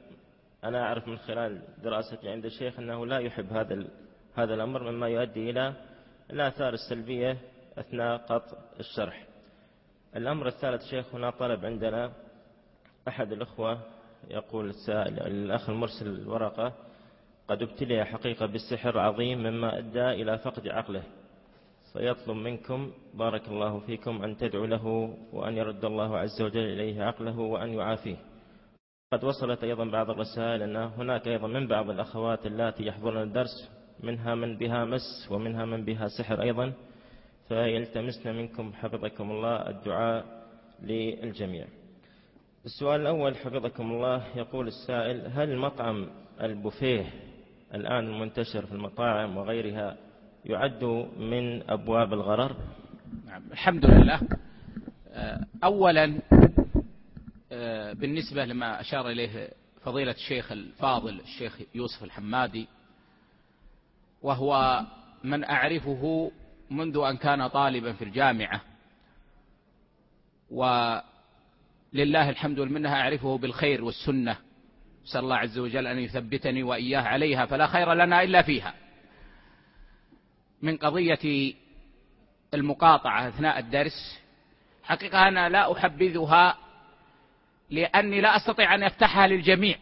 S2: أنا أعرف من خلال دراستي عند الشيخ أنه لا يحب هذا هذا الأمر مما يؤدي إلى الآثار السلبية أثناء قطع الشرح. الأمر الثالث شيخ هنا طلب عندنا أحد الأخوة يقول السائل الأخ المرسل الورقة قد ابتلي حقيقة بالسحر عظيم مما أدى إلى فقد عقله. فيطلب منكم بارك الله فيكم أن تدعوا له وأن يرد الله عز وجل إليه عقله وأن يعافيه. قد وصلت أيضا بعض الرسائل أن هناك أيضا من بعض الأخوات اللاتي يحضرن الدرس منها من بها مس ومنها من بها سحر أيضا. فيلتمسنا منكم حفظكم الله الدعاء للجميع. السؤال الأول حفظكم الله يقول السائل هل مطعم البوفيه الآن المنتشر في المطاعم وغيرها يعد من أبواب الغرر؟
S1: نعم الحمد لله. آه، أولا آه، بالنسبة لما أشار إليه فضيلة الشيخ الفاضل الشيخ يوسف الحمادي وهو من أعرفه منذ أن كان طالبا في الجامعة. ولله الحمد والمنة أعرفه بالخير والسنة. نسأل الله عز وجل أن يثبتني وإياه عليها فلا خير لنا إلا فيها. من قضية المقاطعة أثناء الدرس حقيقة أنا لا أحبذها لأني لا أستطيع أن أفتحها للجميع.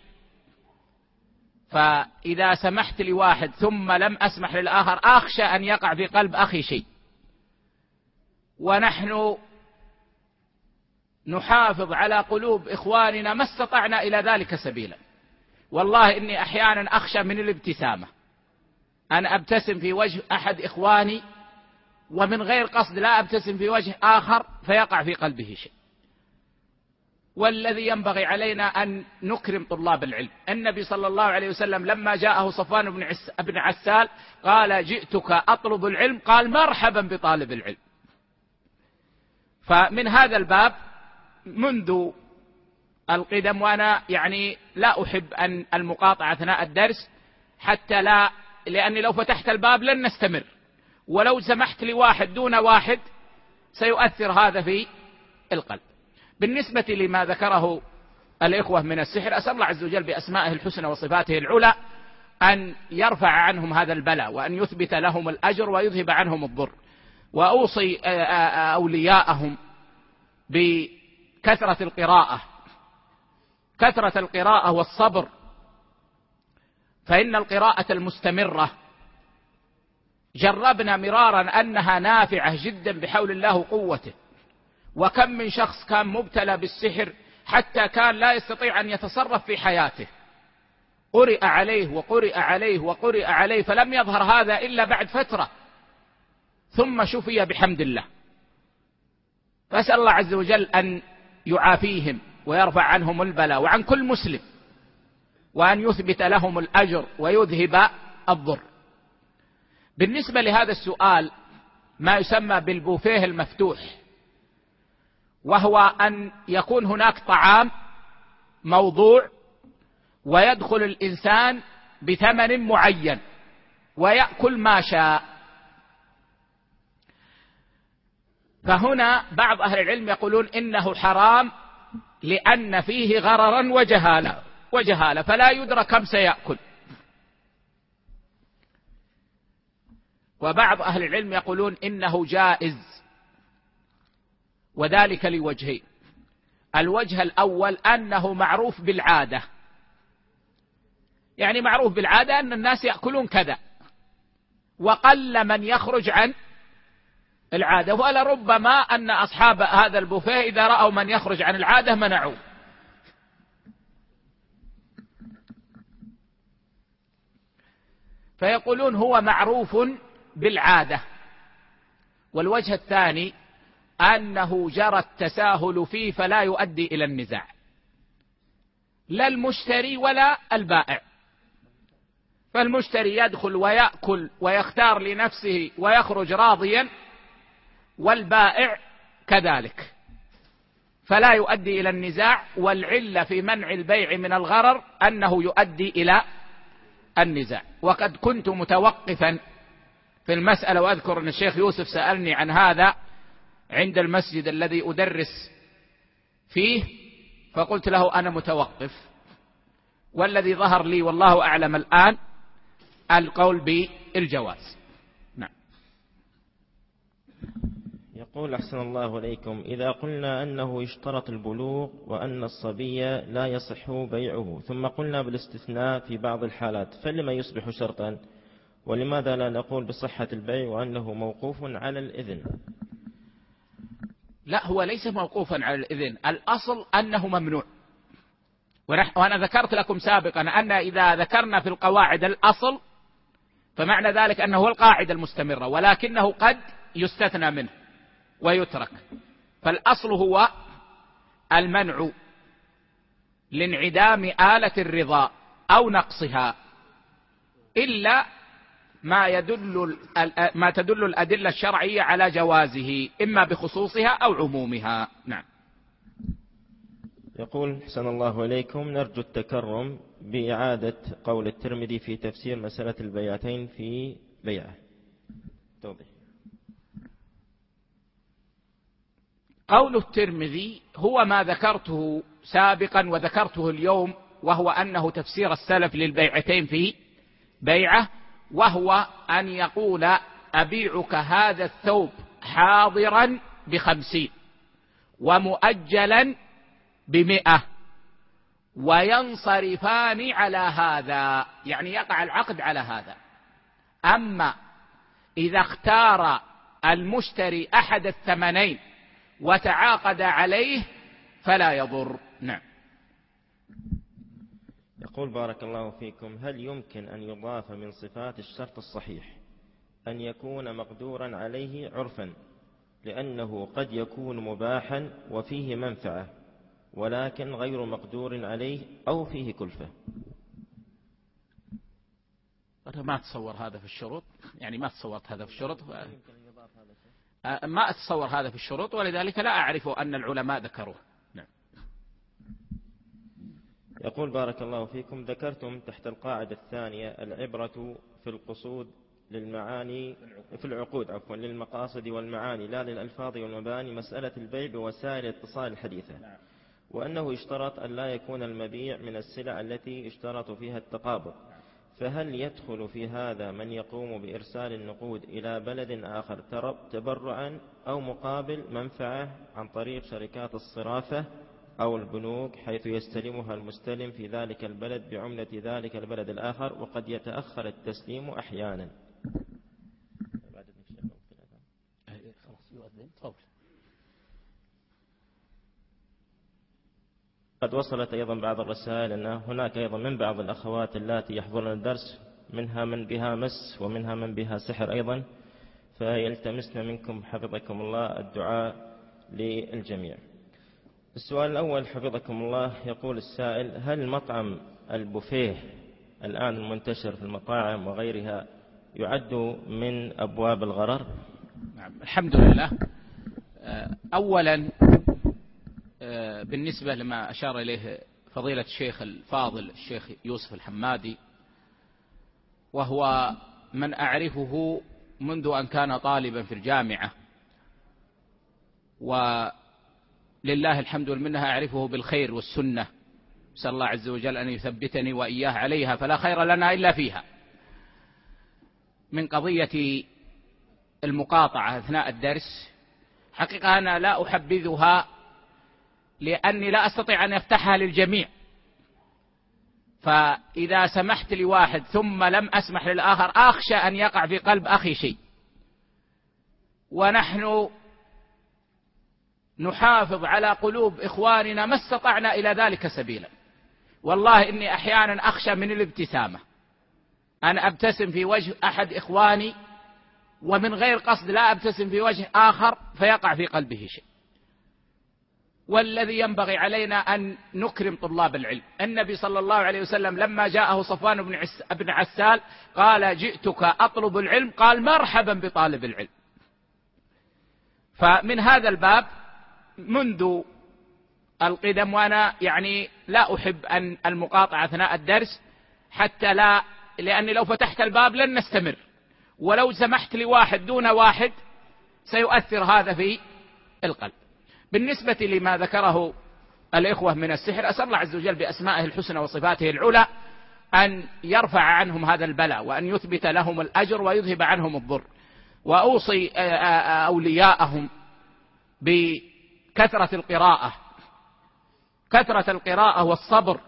S1: فإذا سمحت لواحد ثم لم أسمح للآخر أخشى أن يقع في قلب أخي شيء. ونحن نحافظ على قلوب إخواننا ما استطعنا إلى ذلك سبيلا. والله إني أحيانا أخشى من الابتسامة. أن أبتسم في وجه أحد إخواني ومن غير قصد لا أبتسم في وجه آخر فيقع في قلبه شيء. والذي ينبغي علينا أن نكرم طلاب العلم. النبي صلى الله عليه وسلم لما جاءه صفوان بن, عس بن عسال قال جئتك أطلب العلم. قال مرحبا بطالب العلم. فمن هذا الباب منذ القدم وأنا يعني لا أحب أن المقاطعة أثناء الدرس حتى لا لأني لو فتحت الباب لن نستمر. ولو سمحت لواحد دون واحد سيؤثر هذا في القلب. بالنسبة لما ذكره الإخوة من السحر أسأل الله عز وجل بأسمائه الحسنى وصفاته العلى أن يرفع عنهم هذا البلاء وأن يثبت لهم الأجر ويذهب عنهم الضر. وأوصي أولياءهم بكثرة القراءة. كثرة القراءة والصبر. فإن القراءة المستمرة. جربنا مرارا أنها نافعة جدا بحول الله وقوته. وكم من شخص كان مبتلى بالسحر حتى كان لا يستطيع أن يتصرف في حياته. قرئ عليه وقرئ عليه وقرئ عليه فلم يظهر هذا إلا بعد فترة. ثم شفي بحمد الله. فأسأل الله عز وجل أن يعافيهم ويرفع عنهم البلاء وعن كل مسلم وأن يثبت لهم الأجر ويذهب الضر. بالنسبة لهذا السؤال ما يسمى بالبوفيه المفتوح. وهو أن يكون هناك طعام موضوع ويدخل الإنسان بثمن معين ويأكل ما شاء. فهنا بعض أهل العلم يقولون إنه حرام لأن فيه غررا وجهالة وجهالة فلا يدرى كم سيأكل. وبعض أهل العلم يقولون إنه جائز وذلك لوجهين الوجه الأول أنه معروف بالعادة. يعني معروف بالعادة أن الناس يأكلون كذا. وقل من يخرج عن العادة. ولربما أن أصحاب هذا البوفيه إذا رأوا من يخرج عن العادة منعوه. فيقولون هو معروف بالعادة. والوجه الثاني أنه جرى التساهل فيه فلا يؤدي إلى النزاع. لا المشتري ولا البائع. فالمشتري يدخل ويأكل ويختار لنفسه ويخرج راضيا والبائع كذلك. فلا يؤدي إلى النزاع والعلة في منع البيع من الغرر أنه يؤدي إلى النزاع. وقد كنت متوقفا في المسألة وأذكر أن الشيخ يوسف سألني عن هذا عند المسجد الذي أدرس فيه فقلت له أنا متوقف. والذي ظهر لي والله أعلم الآن القول بالجواز. نعم.
S2: يقول أحسن الله إليكم إذا قلنا أنه يشترط البلوغ وأن الصبي لا يصح بيعه ثم قلنا بالاستثناء في بعض الحالات فلما يصبح شرطا؟ ولماذا لا نقول بصحة البيع وأنه موقوف على الإذن؟
S1: لا هو ليس موقوفا على الإذن. الأصل أنه ممنوع. وأنا ذكرت لكم سابقا أن إذا ذكرنا في القواعد الأصل فمعنى ذلك أنه القاعدة المستمرة ولكنه قد يستثنى منه ويترك. فالأصل هو المنع لانعدام آلة الرضا أو نقصها إلا ما يدل ما تدل الأدلة الشرعية على جوازه إما بخصوصها أو عمومها. نعم.
S2: يقول حسن الله إليكم. نرجو التكرم بإعادة قول الترمذي في تفسير مسألة البيعتين في بيعة. توضيح.
S1: قول الترمذي هو ما ذكرته سابقا وذكرته اليوم وهو أنه تفسير السلف للبيعتين في بيعة وهو أن يقول أبيعك هذا الثوب حاضرا بخمسين ومؤجلا بمئة وينصرفان على هذا يعني يقع العقد على هذا. أما إذا اختار المشتري أحد الثمنين وتعاقد عليه فلا يضر. نعم.
S2: يقول بارك الله فيكم هل يمكن أن يضاف من صفات الشرط الصحيح أن يكون مقدورا عليه عرفا؟ لأنه قد يكون مباحا وفيه منفعة ولكن غير مقدور عليه أو فيه كلفة.
S1: أنا ما أتصور هذا في الشروط يعني ما تصورت هذا في الشروط. ما أتصور هذا في الشروط ولذلك لا أعرف أن العلماء ذكروه.
S2: يقول بارك الله فيكم ذكرتم تحت القاعدة الثانية العبرة في القصود للمعاني في العقود عفوا للمقاصد والمعاني لا للألفاظ والمباني مسألة البيع بوسائل الاتصال الحديثة. نعم. وأنه يشترط أن لا يكون المبيع من السلع التي يشترط فيها التقابض. فهل يدخل في هذا من يقوم بإرسال النقود إلى بلد آخر تبرعا أو مقابل منفعة عن طريق شركات الصرافة؟ أو البنوك حيث يستلمها المستلم في ذلك البلد بعملة ذلك البلد الآخر وقد يتأخر التسليم أحيانا. قد وصلت أيضا بعض الرسائل أن هناك أيضا من بعض الأخوات اللاتي يحضرن الدرس منها من بها مس ومنها من بها سحر أيضا فيلتمسن منكم حفظكم الله الدعاء للجميع. السؤال الأول حفظكم الله يقول السائل هل مطعم البوفيه الآن المنتشر في المطاعم وغيرها يعد من أبواب الغرر؟
S1: نعم الحمد لله. أولا بالنسبة لما أشار إليه فضيلة الشيخ الفاضل الشيخ يوسف الحمادي وهو من أعرفه منذ أن كان طالبا في الجامعة ولله الحمد والمنة أعرفه بالخير والسنة. نسأل الله عز وجل أن يثبتني وإياه عليها فلا خير لنا إلا فيها. من قضية المقاطعة أثناء الدرس حقيقة أنا لا أحبذها لأني لا أستطيع أن أفتحها للجميع. فإذا سمحت لواحد ثم لم أسمح للآخر أخشى أن يقع في قلب أخي شيء. ونحن نحافظ على قلوب إخواننا ما استطعنا إلى ذلك سبيلا. والله إني أحيانا أخشى من الابتسامة. أنا أبتسم في وجه أحد إخواني ومن غير قصد لا أبتسم في وجه آخر فيقع في قلبه شيء. والذي ينبغي علينا أن نكرم طلاب العلم. النبي صلى الله عليه وسلم لما جاءه صفوان بن, عس بن عسال قال جئتك أطلب العلم. قال مرحبا بطالب العلم. فمن هذا الباب منذ القدم وأنا يعني لا أحب أن المقاطعة أثناء الدرس حتى لا لأني لو فتحت الباب لن نستمر. ولو سمحت لواحد دون واحد سيؤثر هذا في القلب. بالنسبة لما ذكره الإخوة من السحر أسأل الله عز وجل بأسمائه الحسنى وصفاته العلى أن يرفع عنهم هذا البلاء وأن يثبت لهم الأجر ويذهب عنهم الضر. وأوصي أولياءهم بكثرة القراءة. كثرة القراءة والصبر.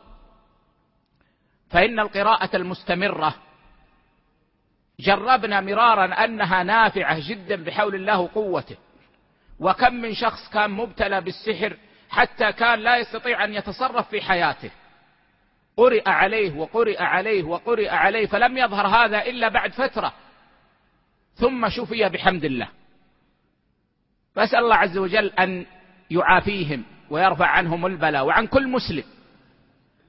S1: فإن القراءة المستمرة. جربنا مرارا أنها نافعة جدا بحول الله وقوته. وكم من شخص كان مبتلى بالسحر حتى كان لا يستطيع أن يتصرف في حياته. قرئ عليه وقرئ عليه وقرئ عليه فلم يظهر هذا إلا بعد فترة. ثم شفي بحمد الله. فأسأل الله عز وجل أن يعافيهم ويرفع عنهم البلاء وعن كل مسلم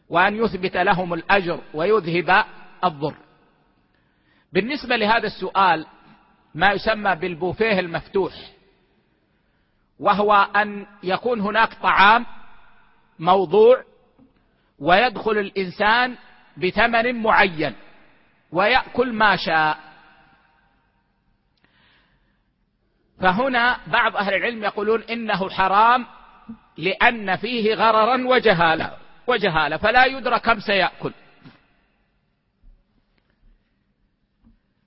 S1: وأن يثبت لهم الأجر ويذهب الضر. بالنسبة لهذا السؤال ما يسمى بالبوفيه المفتوح وهو أن يكون هناك طعام موضوع ويدخل الإنسان بثمن معين ويأكل ما شاء. فهنا بعض أهل العلم يقولون إنه حرام لأن فيه غررا وجهالة وجهالة فلا يدرى كم سيأكل.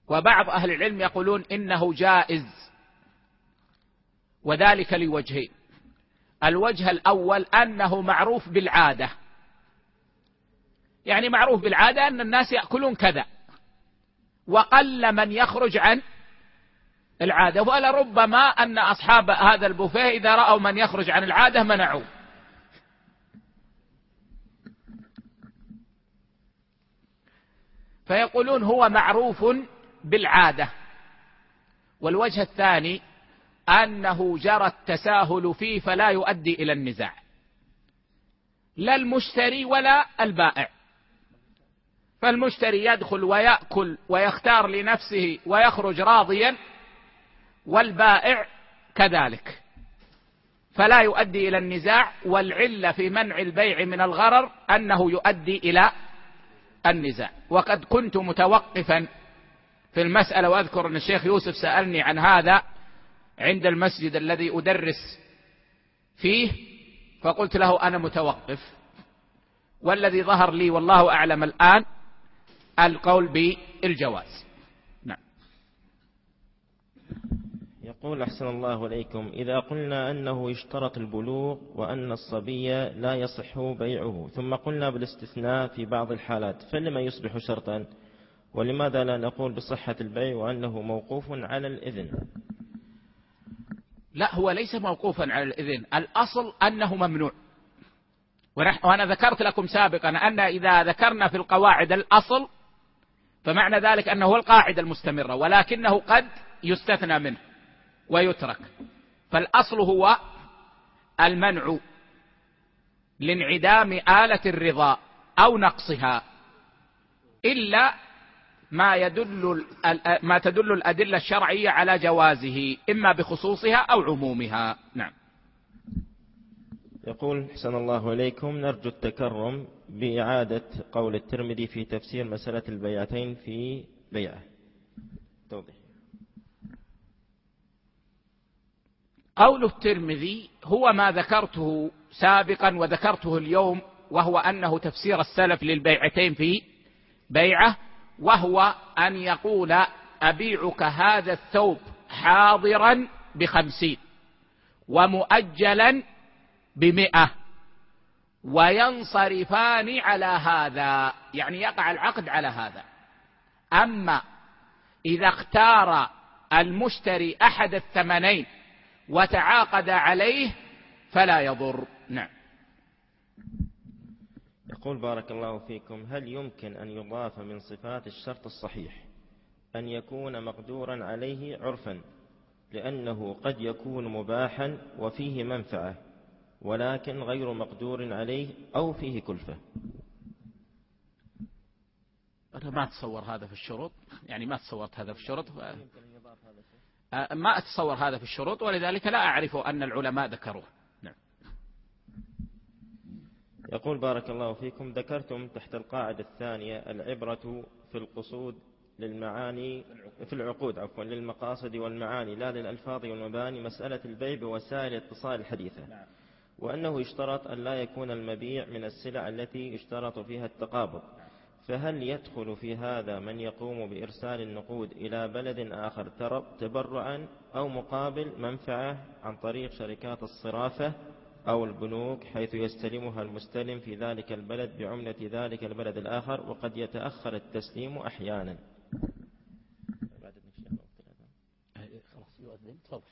S1: وبعض أهل العلم يقولون إنه جائز وذلك لوجهين. الوجه الأول أنه معروف بالعادة. يعني معروف بالعادة أن الناس يأكلون كذا. وقل من يخرج عن العادة. ولربما أن أصحاب هذا البوفيه إذا رأوا من يخرج عن العادة منعوه فيقولون هو معروف بالعادة. والوجه الثاني أنه جرى التساهل فيه فلا يؤدي إلى النزاع. لا المشتري ولا البائع. فالمشتري يدخل ويأكل ويختار لنفسه ويخرج راضيا والبائع كذلك. فلا يؤدي إلى النزاع والعلة في منع البيع من الغرر أنه يؤدي إلى النزاع. وقد كنت متوقفا في المسألة وأذكر أن الشيخ يوسف سألني عن هذا عند المسجد الذي أدرس فيه فقلت له أنا متوقف. والذي ظهر لي والله أعلم الآن القول بالجواز نعم
S2: يقول أحسن الله إليكم إذا قلنا أنه يشترط البلوغ وأن الصبي لا يصح بيعه ثم قلنا بالاستثناء في بعض الحالات فلما يصبح شرطا؟ ولماذا لا نقول بصحة البيع وأنه موقوف على الإذن؟
S1: لا هو ليس موقوفا على الإذن الأصل أنه ممنوع. وأنا ذكرت لكم سابقا أن إذا ذكرنا في القواعد الأصل فمعنى ذلك أنه القاعدة المستمرة ولكنه قد يستثنى منه. ويترك. فالأصل هو المنع لانعدام آلة الرضا أو نقصها إلا ما يدل ما تدل الأدلة الشرعية على جوازه إما بخصوصها أو عمومها. نعم.
S2: يقول حسن الله إليكم. نرجو التكرم بإعادة قول الترمذي في تفسير مسألة البيعتين في بيعة توضيح
S1: قول الترمذي هو ما ذكرته سابقا وذكرته اليوم وهو أنه تفسير السلف للبيعتين في بيعة وهو أن يقول أبيعك هذا الثوب حاضرا بخمسين ومؤجلا بمئة وينصرفان على هذا يعني يقع العقد على هذا. أما إذا اختار المشتري أحد الثمنين وتعاقد عليه فلا يضر. نعم.
S2: يقول بارك الله فيكم هل يمكن أن يضاف من صفات الشرط الصحيح أن يكون مقدورا عليه عرفا لأنه قد يكون مباحا وفيه منفعة ولكن غير مقدور عليه أو فيه كلفة؟
S1: أنا ما أتصور هذا في الشروط يعني ما تصورت هذا في الشروط. آه، ما أتصور هذا في الشروط ولذلك لا أعرف أن العلماء ذكروه. نعم.
S2: يقول بارك الله فيكم ذكرتم تحت القاعدة الثانية العبرة في القصود للمعاني في العقود عفوا للمقاصد والمعاني لا للألفاظ والمباني مسألة البيع بوسائل الاتصال الحديثة. نعم. وأنه يشترط أن لا يكون المبيع من السلع التي يشترط فيها التقابض. فهل يدخل في هذا من يقوم بإرسال النقود إلى بلد آخر تبرعا أو مقابل منفعة عن طريق شركات الصرافة أو البنوك حيث يستلمها المستلم في ذلك البلد بعملة ذلك البلد الآخر وقد يتأخر التسليم أحيانا؟
S1: خلاص يؤذن. تفضل.